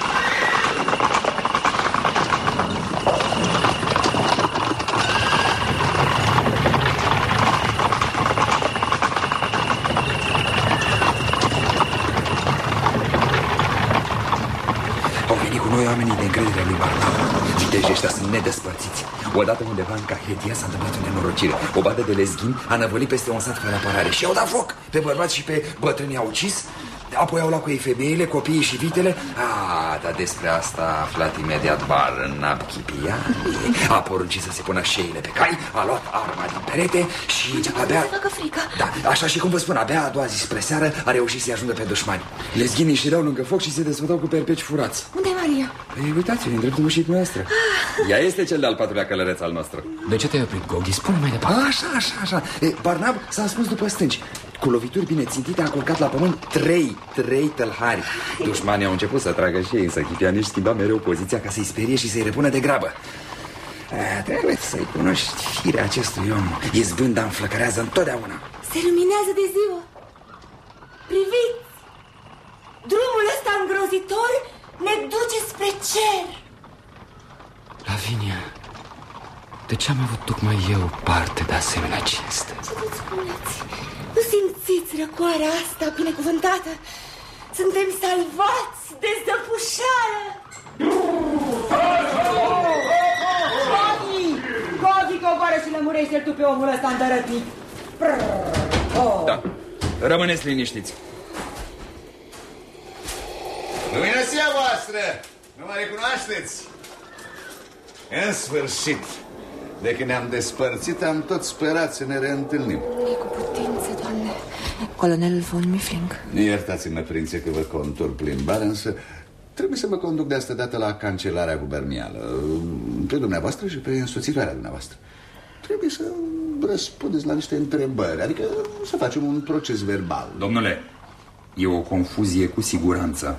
Oamenii de încredere lui Barnab. Vitejii ăștia sunt nedespărțiți. Odată undeva în Cahedia s-a întâmplat o nenorocire. O bandă de lezghini a năvălit peste un sat fără apărare și au dat foc. Pe bărbați și pe bătrâni au ucis. Apoi au luat cu ei femeile, copiii și vitele. Ah, dar despre asta a aflat imediat Barnab Chipiani. A poruncit să se pună șeile pe cai, a luat arma din perete și abia... Să facă frică. Da, așa și cum vă spun, abia a doua zi spre seară a reușit să-i ajungă pe dușmani. Lezghinii își lungă foc și se desfătau cu perpeci furați. Unde e Maria? Păi, uitați-vă, în dreptul ușii noastre. Ea este cel de-al patrulea călăreț al nostru. De ce te-ai oprit, Gogi? Spune mai departe. Așa, așa, așa. E, Barnab s-a ascuns după stânci. Cu lovituri bine țintite a culcat la pământ trei, trei tălhari. Dușmanii au început să tragă și ei, însă Chipianiș schimba mereu poziția ca să-i sperie și să-i repună de grabă. A, trebuie să-i cunoști firea acestui om. Izbânda înflăcărează întotdeauna. Se luminează de ziua. Priviți! Drumul ăsta îngrozitor ne duce spre cer. Lavinia, de ce am avut tocmai eu parte de asemenea cinste? Ce vă spuneți? Nu simțiți răcoarea asta binecuvântată? Suntem salvați de zăpușară! Gogi! Gogi, coboară și lămurește tu pe omul ăsta îndărătnic. Oh. Da, rămâneți liniștiți. Luminația voastră! Nu mă recunoașteți? În sfârșit, de când ne-am despărțit, am tot sperat să ne reîntâlnim. E cu putință, doamne. Colonel von Miffling. Iertați-mă, prințe, că vă contur plimbarea, însă trebuie să mă conduc de asta dată la cancelarea gubernială, pe dumneavoastră și pe însoțitoarea dumneavoastră. Trebuie să răspundeți la niște întrebări, adică să facem un proces verbal. Domnule, e o confuzie cu siguranță.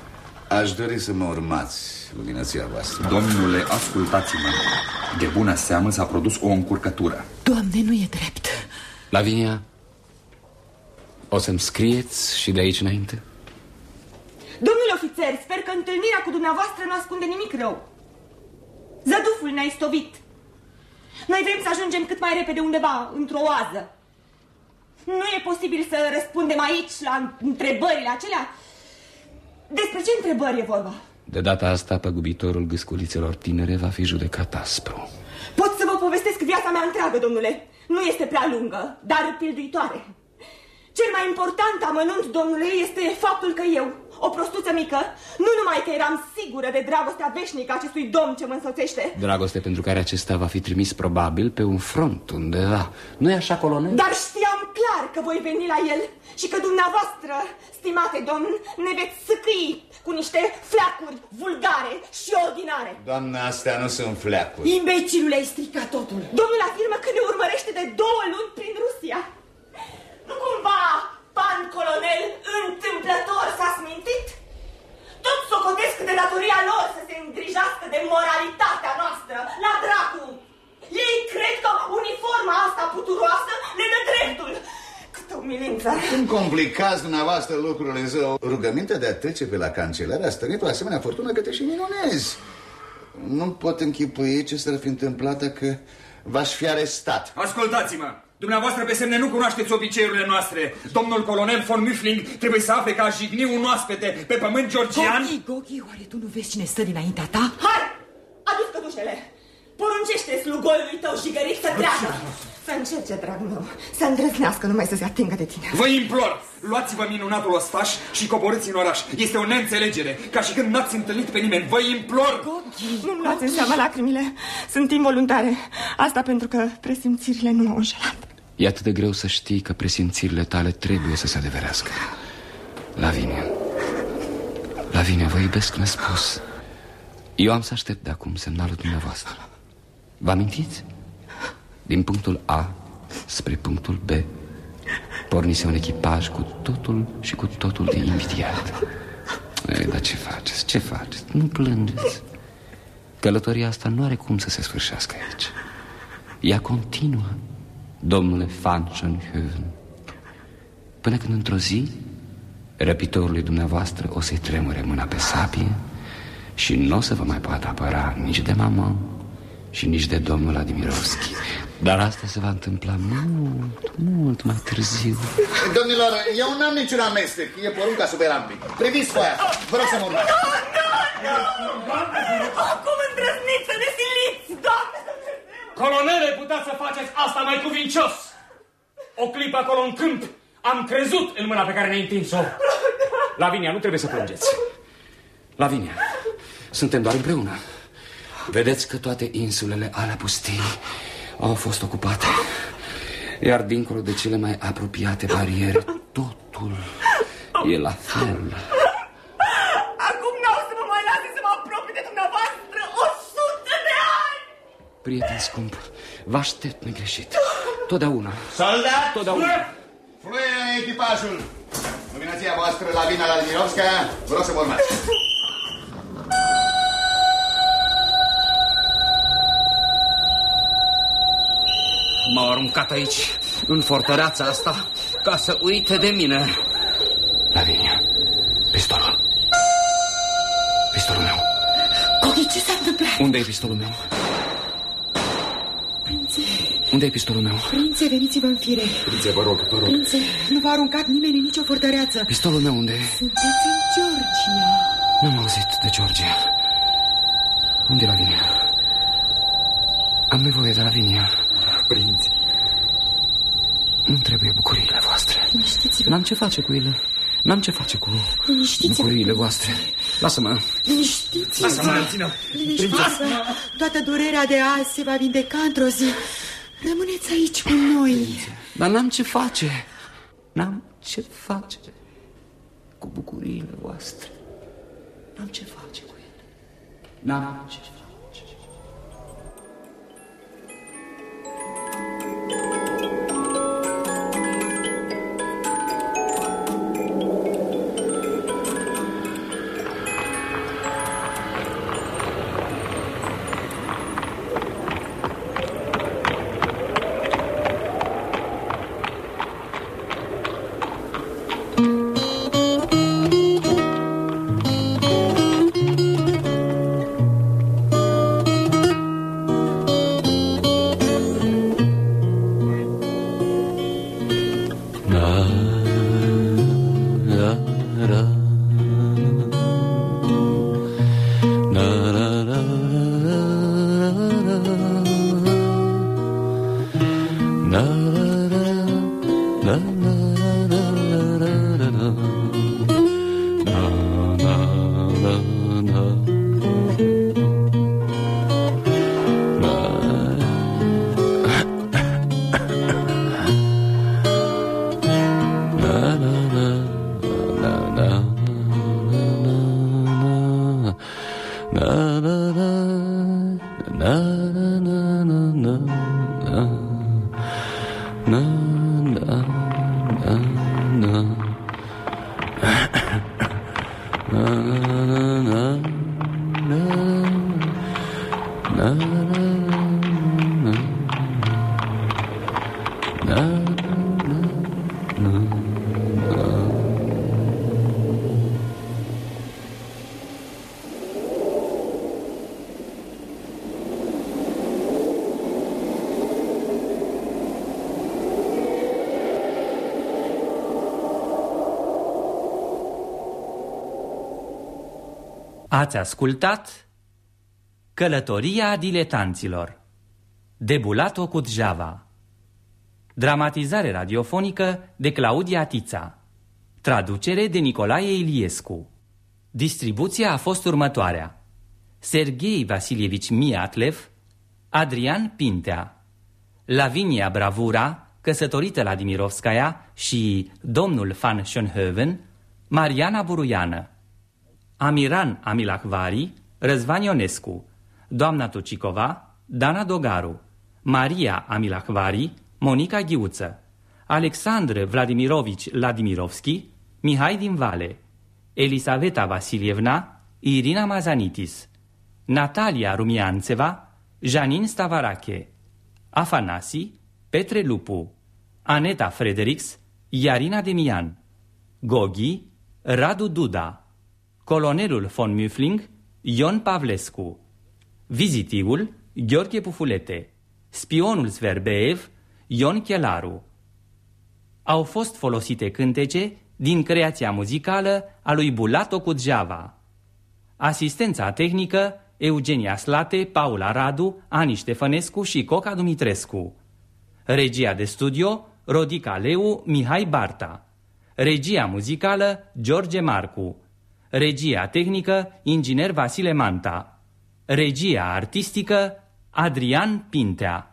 Aș dori să mă urmați, luminația voastră. Domnule, ascultați-mă. De bună seamă s-a produs o încurcătură. Doamne, nu e drept. Lavinia, o să-mi scrieți și de aici înainte? Domnule ofițer, sper că întâlnirea cu dumneavoastră nu ascunde nimic rău. Zăduful ne-a istovit. Noi vrem să ajungem cât mai repede undeva, într-o oază. Nu e posibil să răspundem aici la întrebările acelea. Despre ce întrebări e vorba? De data asta, păgubitorul gâsculițelor tinere va fi judecat aspru. Pot să vă povestesc viața mea întreagă, domnule. Nu este prea lungă, dar pilduitoare. Cel mai important amănunt, domnule, este faptul că eu, o prostuță mică, nu numai că eram sigură de dragostea veșnică a acestui domn ce mă însoțește, Dragoste pentru care acesta va fi trimis probabil pe un front undeva. nu e așa, colonel? dar știam clar că voi veni la el și că dumneavoastră, stimate domn, ne veți sâcâi cu niște fleacuri vulgare și ordinare. Doamna, astea nu sunt fleacuri. Imbecilule, ai stricat totul. Domnul afirmă că ne urmărește de două luni prin Rusia. Nu cumva, pan colonel, întâmplător s-a smintit? Tot socotesc de datoria lor să se îngrijească de moralitatea noastră, la dracu! Ei cred că uniforma asta puturoasă le dă dreptul. Câtă umilință! Cum complicați dumneavoastră lucrurile zău? Rugămintea de a trece pe la cancelare a stănit o asemenea fortună că te și minunezi. Nu pot închipui ce s-ar fi întâmplat dacă v-aș fi arestat. Ascultați-mă! Dumneavoastră pe semne nu cunoașteți obiceiurile noastre. Domnul colonel von Miffling trebuie să afle că a jigni un oaspete pe pământ georgian. Gogi, Gogi, oare tu nu vezi cine stă dinaintea ta? Hai! Adus cădușele! Poruncește slugolului tău jigărit să treacă! Să încerce, dragul meu, să îndrăznească numai să se atingă de tine. Vă implor, luați-vă minunatul ostaș și coborâți în oraș. Este o neînțelegere, ca și când n-ați întâlnit pe nimeni. Vă implor! Nu luați în seama lacrimile. Sunt involuntare. Asta pentru că presimțirile nu m-au înșelat. E atât de greu să știi că presimțirile tale trebuie să se adeverească. Lavinia. Lavinia, vă iubesc nespus. Eu am să aștept de acum semnalul dumneavoastră. Vă amintiți? Din punctul A spre punctul B pornise un echipaj cu totul și cu totul de invidiat. Ei, dar ce faceți? Ce faceți? Nu plângeți. Călătoria asta nu are cum să se sfârșească aici. Ea continuă, domnule Van Schoenhoven Până când într-o zi Răpitorului dumneavoastră o să-i tremure mâna pe sabie Și nu o să vă mai poată apăra nici de mama Și nici de domnul Adimirovski Dar asta se va întâmpla mult, mult mai târziu. Domnilor, eu n-am niciun amestec. E porunca suberanului Priviți foaia, vă rog să mă urmați Acum îndrăzniți să ne siliți, doamne! Colonele, puteți să faceți asta mai cuvincios! O clipă acolo în câmp am crezut în mâna pe care ne-ai întins-o. Lavinia, nu trebuie să plângeți. Lavinia, suntem doar împreună Vedeți că toate insulele alea pustii au fost ocupate Iar dincolo de cele mai apropiate bariere Totul e la fel Acum n-au să mă mai lase să mă apropii de dumneavoastră o sută de ani! Prieten scump, vă aștept negreșit Totdeauna Soldat! Totdeauna Fluie echipajul Luminația voastră la Vina la Mirovska Vă rog să mă urmați M-au aruncat aici, în fortăreața asta, ca să uite de mine. Lavinia, pistolul. Pistolul meu. Cochi, ce s-a întâmplat? Unde e pistolul meu? Prințe, Unde e pistolul meu? prințe, veniți-vă în fire. Prințe, vă rog, vă rog. Prințe, nu v-a aruncat nimeni în nicio fortăreață. Pistolul meu unde e? Sunteți în Georgia. N-am auzit de Georgia. Unde e Lavinia? Am nevoie de Lavinia. Prințe. Nu trebuie bucuriile voastre. Liniștiți-vă. N-am ce face cu ele. N-am ce face cu Liniștiți-vă. bucuriile voastre. Lasă-mă. Liniștiți-vă. Lasă-mă, Liniștiți-vă. Toată durerea de azi se va vindeca într-o zi. Rămâneți aici cu noi. Dar n-am ce face. N-am ce face cu bucuriile voastre. N-am ce face cu ele. N-am ce face. Ați ascultat Călătoria diletanților de Bulato Cutjava Dramatizare radiofonică de Claudia Tița. Traducere de Nicolae Iliescu. Distribuția a fost următoarea. Serghei Vasilievici Miatlev Adrian Pintea. Lavinia Bravura, căsătorită la Dimirovskaya și domnul Van Schoenhoven, Mariana Buruiană Amiran Amilahvari, Răzvan Ionescu, doamna Tucicova, Dana Dogaru, Maria Amilahvari, Monica Ghiuță, Alexandru Vladimirovici Vladimirovski, Mihai din Vale, Elisaveta Vasilievna, Irina Mazanitis, Natalia Rumianțeva, Janin Stavarache, Afanasi, Petre Lupu, Aneta Fredericks, Iarina Demian, Gogi, Radu Duda, Colonelul von Müfling, Ion Pavlescu, Vizitiul, Gheorghe Pufulete, Spionul Sverbeev, Ion Chelaru. Au fost folosite cântece din creația muzicală a lui Bulato Cudjava. Asistența tehnică Eugenia Slate, Paula Radu, Ani Ștefănescu și Coca Dumitrescu. Regia de studio Rodica Leu, Mihai Barta. Regia muzicală George Marcu. Regia tehnică Inginer Vasile Manta. Regia artistică Adrian Pintea.